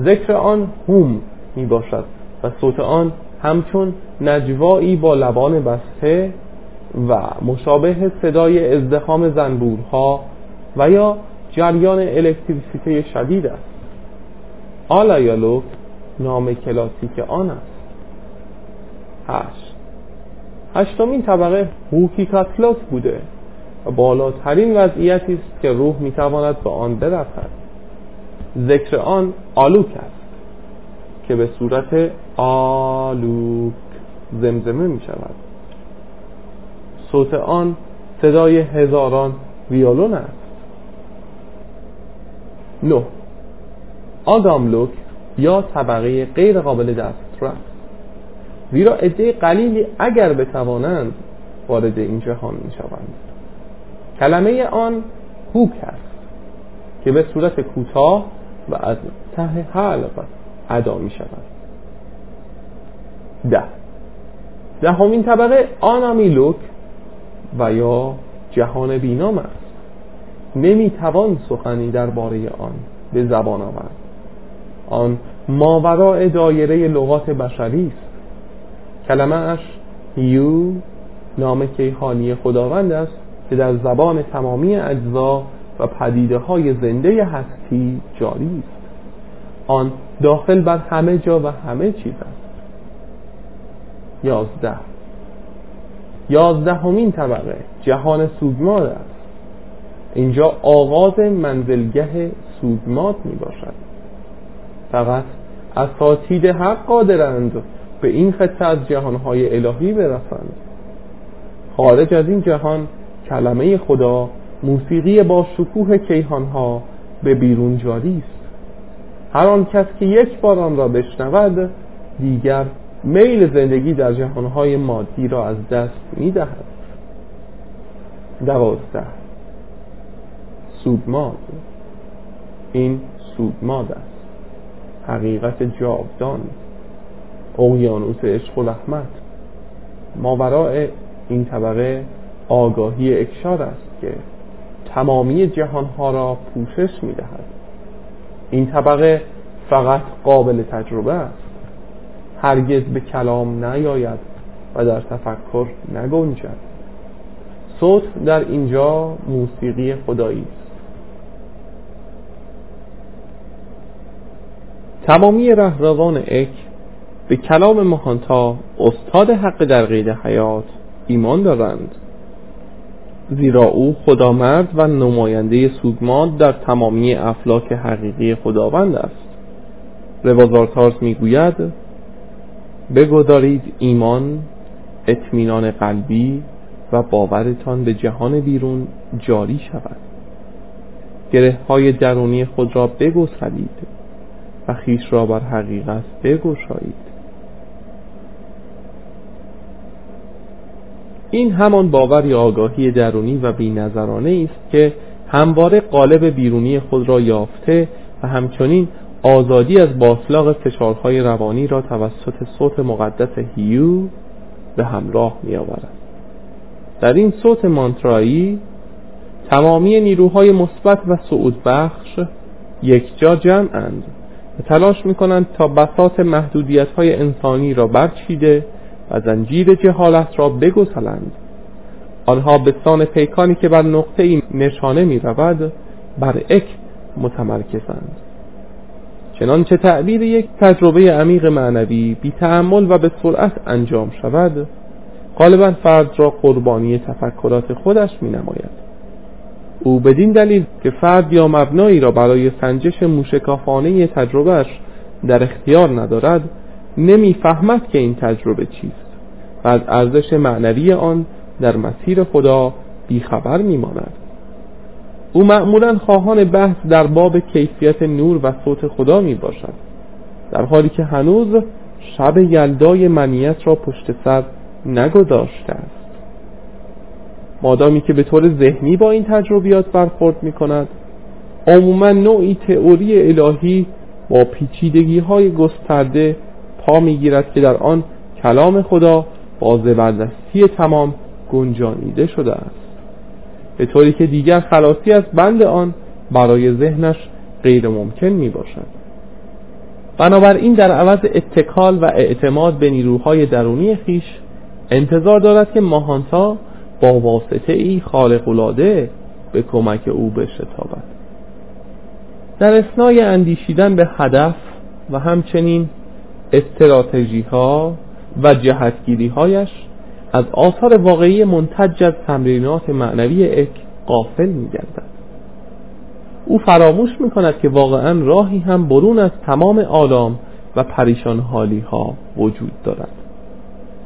ذکر آن هوم می باشد و صوت آن همچون نجوایی با لبان بسته و مشابه صدای ازدهام زنبورها و یا جریان الکتریسیته شدید است. آلایالوک نام کلاسیک آن است. هشت. هشتمین طبقه کاتلوس بوده و بالاترین وضعیتی است که روح می‌تواند به آن برسد. ذکر آن آلوک است. که به صورت آلوک زمزمه می شود. صوت آن صدای هزاران ویولون است. نه. آداملوک یا طبقه غیر قابل دسترس. زیرا عده قلیلی اگر بتوانند وارد این جهان می شوند. کلمه آن هوک است که به صورت کوتاه و از ته حلق ادا می شود ده. دهمین طبقه آنامیلوک و یا جهان بینام است. نمی توان سخنی درباره آن به زبان آورد. آن ماورای دایره لغات بشری است. کلمه اش یو نام کیهانی خداوند است که در زبان تمامی اجزا و پدیده های زنده هستی جاری است. آن داخل بر همه جا و همه چیز است یازده. یازدهمین طبقه جهان سوگماد است. اینجا آغاز منزلگه سوگماد می باشد. فقط اساتید حق قادرند به این خطه از جهانهای الهی برسند. خارج از این جهان کلمه خدا موسیقی با شکوه کیهانها به بیرون جاری است. هر آن کس که یک بار آن را بشنود دیگر میل زندگی در جهانهای مادی را از دست می‌دهد. دوازده. سودماد این سودماد است. حقیقت جاودان. اقیانوس عشق و رحمت ماورای این طبقه آگاهی اکشار است که تمامی جهانها را پوشش می‌دهد. این طبقه فقط قابل تجربه است. هرگز به کلام نیاید و در تفکر نگنجد. صوت در اینجا موسیقی خدایی است. تمامی رهروان اک به کلام مهانتا استاد حق در قید حیات ایمان دارند. زیرا او خدامرد و نماینده سوگماد در تمامی افلاک حقیقی خداوند است. روازارتارس می‌گوید بگذارید ایمان اطمینان قلبی و باورتان به جهان بیرون جاری شود. گره های درونی خود را بگسلید و خیش را بر حقیقت بگشایید. این همان باور یا آگاهی درونی و بینظرانه است که همواره قالب بیرونی خود را یافته و همچنین آزادی از باطلاق فشارهای روانی را توسط صوت مقدس هیو به همراه می آورد در این صوت مانترایی تمامی نیروهای مثبت و سعود بخش یک جا جمعند و تلاش می کنند تا بساط محدودیت های انسانی را برچیده و زنجیر جهالت را بگسلند. آنها به سان پیکانی که بر نقطه ای نشانه می رود بر اک متمرکزند. چنانچه تعبیر یک تجربه عمیق معنوی بی تعمل و به سرعت انجام شود غالبا فرد را قربانی تفکرات خودش می نماید او بدین دلیل که فرد یا مبنایی را برای سنجش موشکافانه تجربهش در اختیار ندارد نمی‌فهمد که این تجربه چیست و از ارزش معنوی آن در مسیر خدا بیخبر میماند. او معمولا خواهان بحث در باب کیفیت نور و صوت خدا می باشد در حالی که هنوز شب یلدای منیت را پشت سر نگذاشته است. مادامی که به طور ذهنی با این تجربیات برخورد می کند عموما نوعی تئوری الهی با پیچیدگی های گسترده پا می‌گیرد که در آن کلام خدا با زبردستی تمام گنجانیده شده است. به طوری که دیگر خلاصی از بند آن برای ذهنش غیر ممکن می باشد بنابراین در عوض اتکال و اعتماد به نیروهای درونی خیش انتظار دارد که ماهانتا با واسطه ای خالق ولاده به کمک او بشتابد. در اسنای اندیشیدن به هدف و همچنین استراتژی ها و جهتگیری هایش از آثار واقعی منتج از تمرینات معنوی اک قافل می گردد او فراموش می کند که واقعا راهی هم برون از تمام آلام و پریشان ها وجود دارد.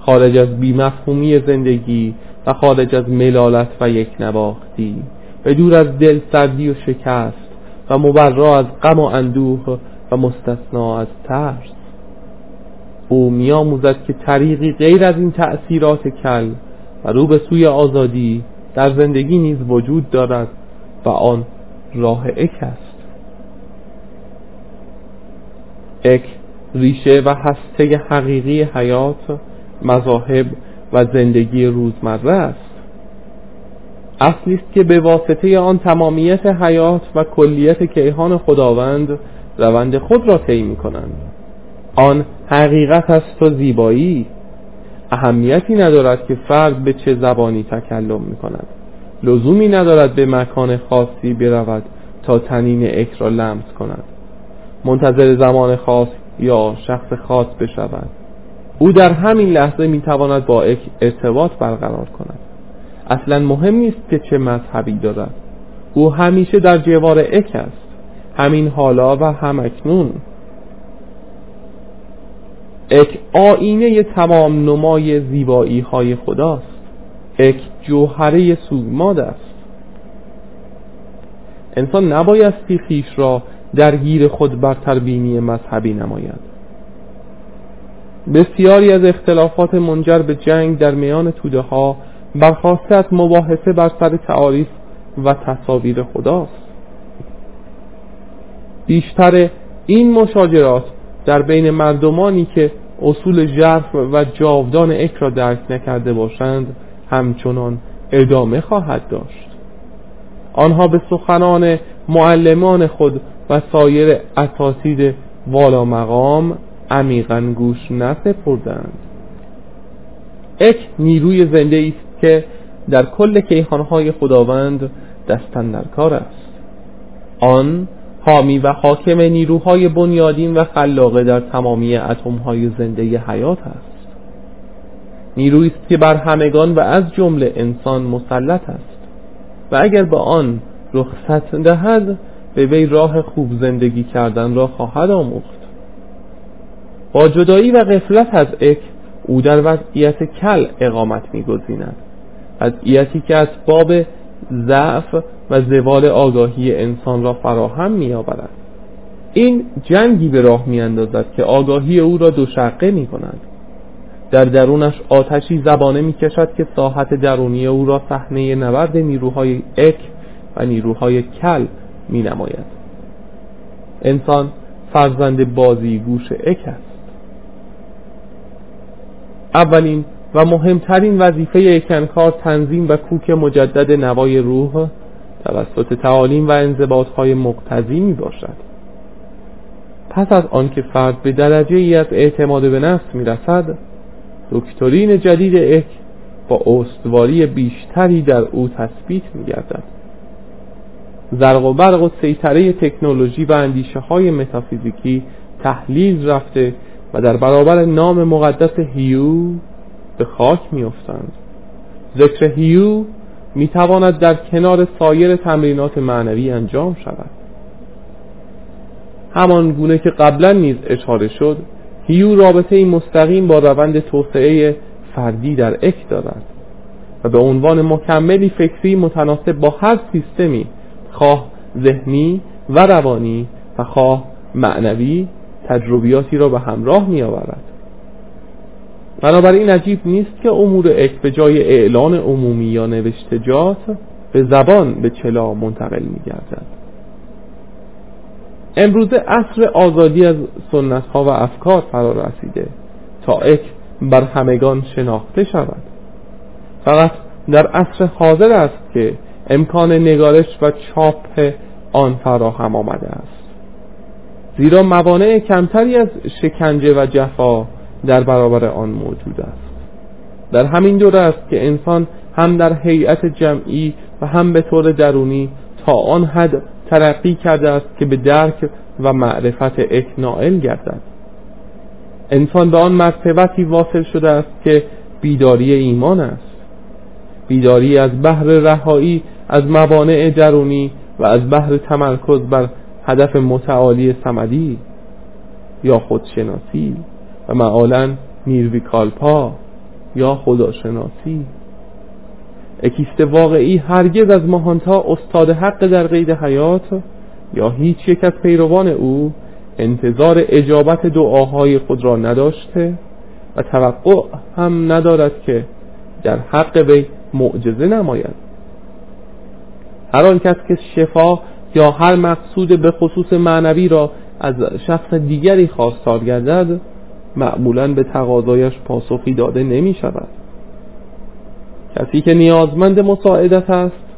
خارج از بیمفهومی زندگی و خارج از ملالت و یک نواختی به دور از دل سردی و شکست و مبرا از غم و اندوه و مستثنا از ترس او میآموزد که طریقی غیر از این تأثیرات کل و رو به سوی آزادی در زندگی نیز وجود دارد و آن راه اک است. اک ریشه و هسته حقیقی حیات مذاهب و زندگی روزمره است. اصلی است که به واسطه آن تمامیت حیات و کلیت کیهان خداوند روند خود را طی کنند آن حقیقت است و زیبایی. اهمیتی ندارد که فرد به چه زبانی تکلم می کند لزومی ندارد به مکان خاصی برود تا تنین اک را لمس کند. منتظر زمان خاص یا شخص خاص بشود. او در همین لحظه می‌تواند با اک ارتباط برقرار کند. اصلا مهم نیست که چه مذهبی دارد. او همیشه در جوار اک است. همین حالا و همکنون اک آینه تمام نمای زیبایی های خداست. اک جوهره سوگماد است انسان نبایستی خیش را درگیر خود بر تربینی مذهبی نماید. بسیاری از اختلافات منجر به جنگ در میان توده ها برخواسته از مباحثه بر سر تعاریف و تصاویر خداست. بیشتر این مشاجرات در بین مردمانی که اصول ژرف و جاودان اک را درک نکرده باشند همچنان ادامه خواهد داشت. آنها به سخنان معلمان خود و سایر اساتید والا مقام عمیقا گوش نسپردند. اک نیروی زنده است که در کل کیهانهای خداوند دستن در کار است. آن حامی و حاکم نیروهای بنیادین و خلاقه در تمامی اتمهای زنده حیات است. نیرویی است که بر همگان و از جمله انسان مسلط است و اگر به آن رخصت دهد به وی راه خوب زندگی کردن را خواهد آموخت. با جدایی و غفلت از اک او در وضعیت کل اقامت میگزیند. وضعیتی که اسباب ضعف و زوال آگاهی انسان را فراهم میآورد این جنگی به راه میاندازد که آگاهی او را دوشقه می کند در درونش آتشی زبانه می کشد که ساحت درونی او را صحنه نبرد نیروهای اک و نیروهای کل می نماید انسان فرزند بازی گوش اک است. اولین و مهمترین وظیفه اکنکار تنظیم و کوک مجدد نوای روح توسط تعالیم و انضباطهای مقتضی می باشد پس از آنکه فرد به درجه ای از اعتماد به نفس می رسد دکترین جدید اک با استواری بیشتری در او تثبیت می گردد زرق و برق و سیطره تکنولوژی و اندیشه های متافیزیکی تحلیل رفته و در برابر نام مقدس هیو به خاک میافتند. ذکر هیو می‌تواند در کنار سایر تمرینات معنوی انجام شود. همان گونه که قبلا نیز اشاره شد هیو رابطه ای مستقیم با روند توسعه فردی در اک دارد و به عنوان مکملی فکری متناسب با هر سیستمی خواه ذهنی و روانی و خواه معنوی تجربیاتی را به همراه می آورد بنابراین عجیب نیست که امور اک به جای اعلان عمومی یا نوشتجات به زبان به چلا منتقل می گردد امروزه عصر آزادی از سنت ها و افکار فرا رسیده تا اک بر همگان شناخته شود. فقط در عصر حاضر است که امکان نگارش و چاپ آن فراهم آمده است. زیرا موانع کمتری از شکنجه و جفا در برابر آن موجود است. در همین دور است که انسان هم در هیئت جمعی و هم به طور درونی تا آن حد ترقی کرده است که به درک و معرفت اک نائل گردد. انسان به آن مرتبتی واصل شده است که بیداری ایمان است. بیداری از بحر رهایی از موانع درونی و از بحر تمرکز بر هدف متعالی سمدی یا خودشناسی. و معالا نیرویکالپا یا خداشناسی. اکیست واقعی هرگز از ماهانتا استاد حق در قید حیات یا هیچ یک از پیروان او انتظار اجابت دعاهای خود را نداشته و توقع هم ندارد که در حق وی معجزه نماید. هر آن کس که شفا یا هر مقصود به خصوص معنوی را از شخص دیگری خواستار گردد معمولا به تقاضایش پاسخی داده نمی شود. کسی که نیازمند مساعدت است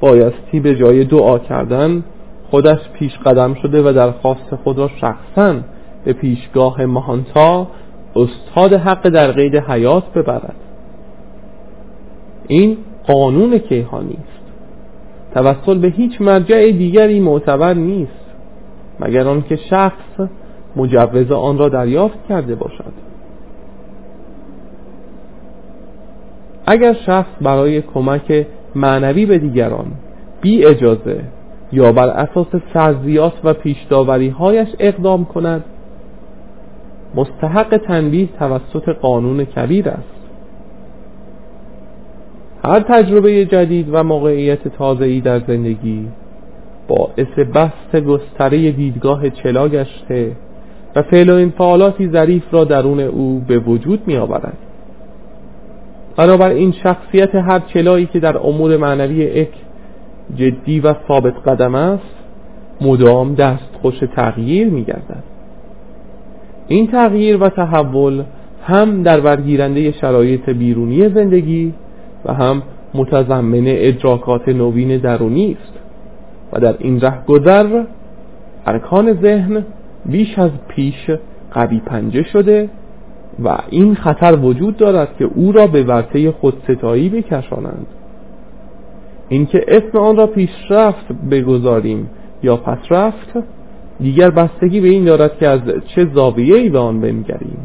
بایستی به جای دعا کردن خودش پیش قدم شده و درخواست خود را شخصا به پیشگاه مهانتا استاد حق در قید حیات ببرد. این قانون کیهانی است. توسل به هیچ مرجع دیگری معتبر نیست مگر آنکه شخص مجوز آن را دریافت کرده باشد. اگر شخص برای کمک معنوی به دیگران بی اجازه یا بر اساس فرضیات و پیشداوری هایش اقدام کند مستحق تنبیه توسط قانون کبیر است. هر تجربه جدید و موقعیت تازه‌ای در زندگی باعث بست گستره دیدگاه چلا گشته و فعل و انفعالاتی ظریف را درون او به وجود می آورد بنابراین شخصیت هر چلایی که در امور معنوی اک جدی و ثابت قدم است مدام دستخوش تغییر می گردد این تغییر و تحول هم در برگیرنده شرایط بیرونی زندگی و هم متضمن ادراکات نوین درونی است و در این ره گذر ارکان ذهن بیش از پیش قوی پنجه شده و این خطر وجود دارد که او را به ورطه خودستایی بکشانند. اینکه اسم آن را پیشرفت بگذاریم یا پسرفت دیگر بستگی به این دارد که از چه زاویه‌ای به آن بنگریم.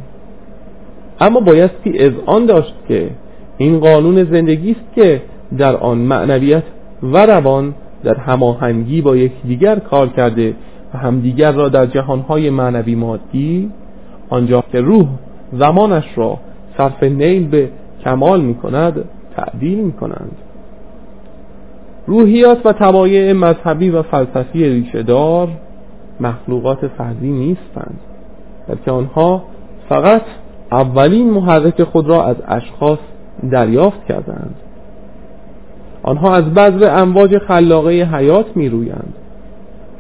اما بایستی از آن داشت که این قانون زندگی است که در آن معنویت و روان در هماهنگی با یکدیگر کار کرده و همدیگر را در جهانهای معنوی مادی آنجا که روح زمانش را صرف نیل به کمال می کند تعدیل می کنند روحیات و تمایع مذهبی و فلسفی ریشهدار مخلوقات فردی نیستند بلکه آنها فقط اولین محرک خود را از اشخاص دریافت کردند. آنها از بذر امواج خلاقه حیات می رویند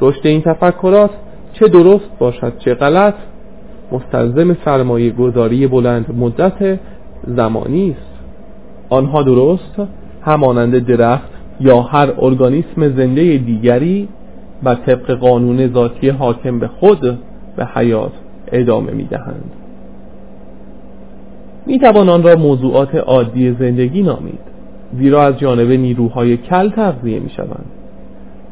رشد این تفکرات چه درست باشد چه غلط مستلزم سرمایه گذاری بلند مدت زمانی است. آنها درست همانند درخت یا هر ارگانیسم زنده دیگری و طبق قانون ذاتی حاکم به خود به حیات ادامه می دهند می توان آن را موضوعات عادی زندگی نامید زیرا از جانب نیروهای کل تغذیه می شوند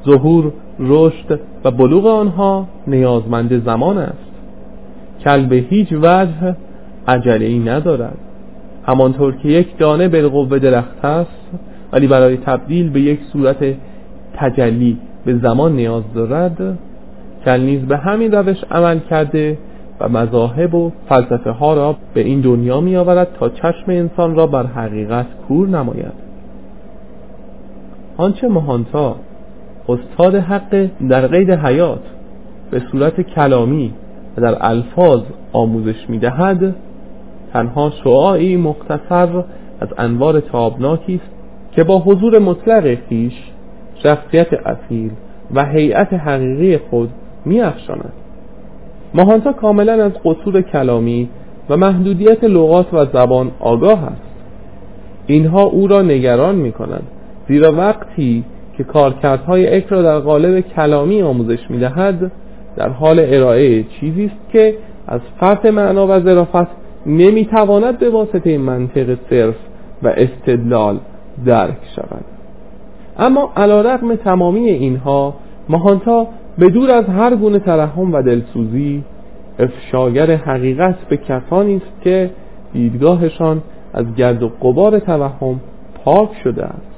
ظهور رشد و بلوغ آنها نیازمند زمان است. کل به هیچ وجه عجله ای ندارد. همانطور که یک دانه بالقوه درخت است ولی برای تبدیل به یک صورت تجلی به زمان نیاز دارد کل نیز به همین روش عمل کرده و مذاهب و فلسفه ها را به این دنیا می آورد تا چشم انسان را بر حقیقت کور نماید. آنچه مهانتا استاد حق در قید حیات به صورت کلامی و در الفاظ آموزش می دهد تنها شعاعی مختصر از انوار تابناکی است که با حضور مطلق خیش شخصیت اصیل و هیئت حقیقی خود می افشاند ماهانتا کاملا از قصور کلامی و محدودیت لغات و زبان آگاه است. اینها او را نگران می کند زیرا وقتی که کارکردهای اک را در قالب کلامی آموزش می دهد در حال ارائه چیزی است که از فرط معنا و ظرافت نمی‌تواند به واسطه منطق صرف و استدلال درک شود. اما علا رقم تمامی اینها ماهانتا به دور از هر گونه ترحم و دلسوزی افشاگر حقیقت به کسانی است که دیدگاهشان از گرد و قبار توهم پاک شده است.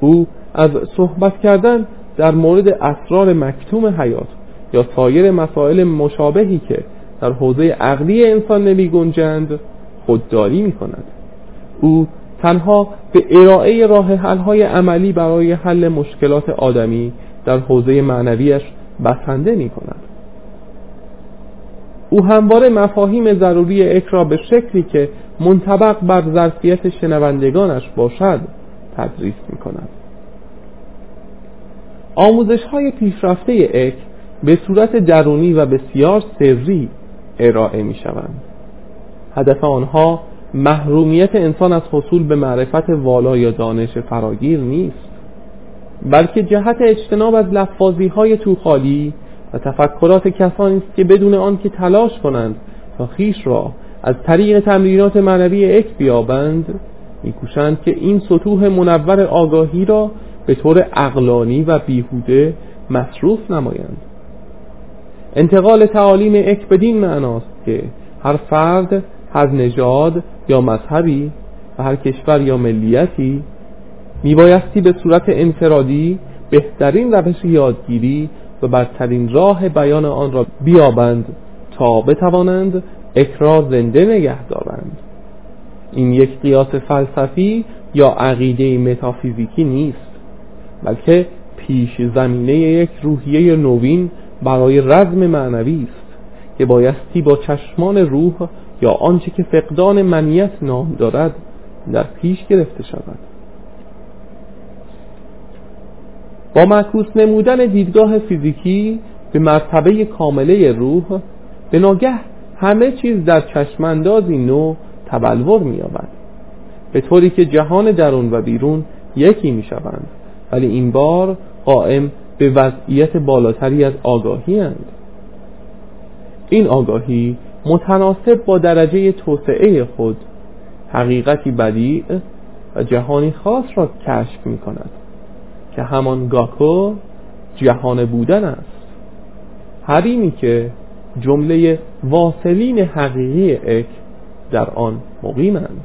او از صحبت کردن در مورد اسرار مکتوم حیات یا سایر مسائل مشابهی که در حوزه عقلی انسان نمی گنجند خودداری می کند او تنها به ارائه راه حلهای عملی برای حل مشکلات آدمی در حوزه معنویش بسنده می کند او همواره مفاهیم ضروری اکرا به شکلی که منطبق بر ظرفیت شنوندگانش باشد تدریس می کند آموزش های پیشرفته اک به صورت درونی و بسیار سری ارائه می شوند هدف آنها محرومیت انسان از حصول به معرفت والا یا دانش فراگیر نیست بلکه جهت اجتناب از لفاظی های توخالی و تفکرات کسانی است که بدون آنکه تلاش کنند تا خیش را از طریق تمرینات معنوی اک بیابند میکوشند که این سطوح منور آگاهی را به طور اقلانی و بیهوده مصروف نمایند. انتقال تعالیم اک بدین معناست که هر فرد هر نژاد یا مذهبی و هر کشور یا ملیتی میبایستی به صورت انفرادی بهترین روش یادگیری و برترین راه بیان آن را بیابند تا بتوانند اکرار زنده نگه دارند. این یک قیاس فلسفی یا عقیده متافیزیکی نیست. بلکه پیش زمینه یک روحیه نوین برای رزم معنوی است که بایستی با چشمان روح یا آنچه که فقدان منیت نام دارد در پیش گرفته شود. با معکوس نمودن دیدگاه فیزیکی به مرتبه کامله روح به ناگه همه چیز در چشماندازی نو تبلور می‌یابد. به طوری که جهان درون و بیرون یکی می‌شوند. ولی این بار قائم به وضعیت بالاتری از آگاهی هند. این آگاهی متناسب با درجه توسعه خود حقیقتی بدیع و جهانی خاص را کشف می کند که همان گاکو جهان بودن است حریمی که جمله واصلین حقیقی اک در آن مقیمند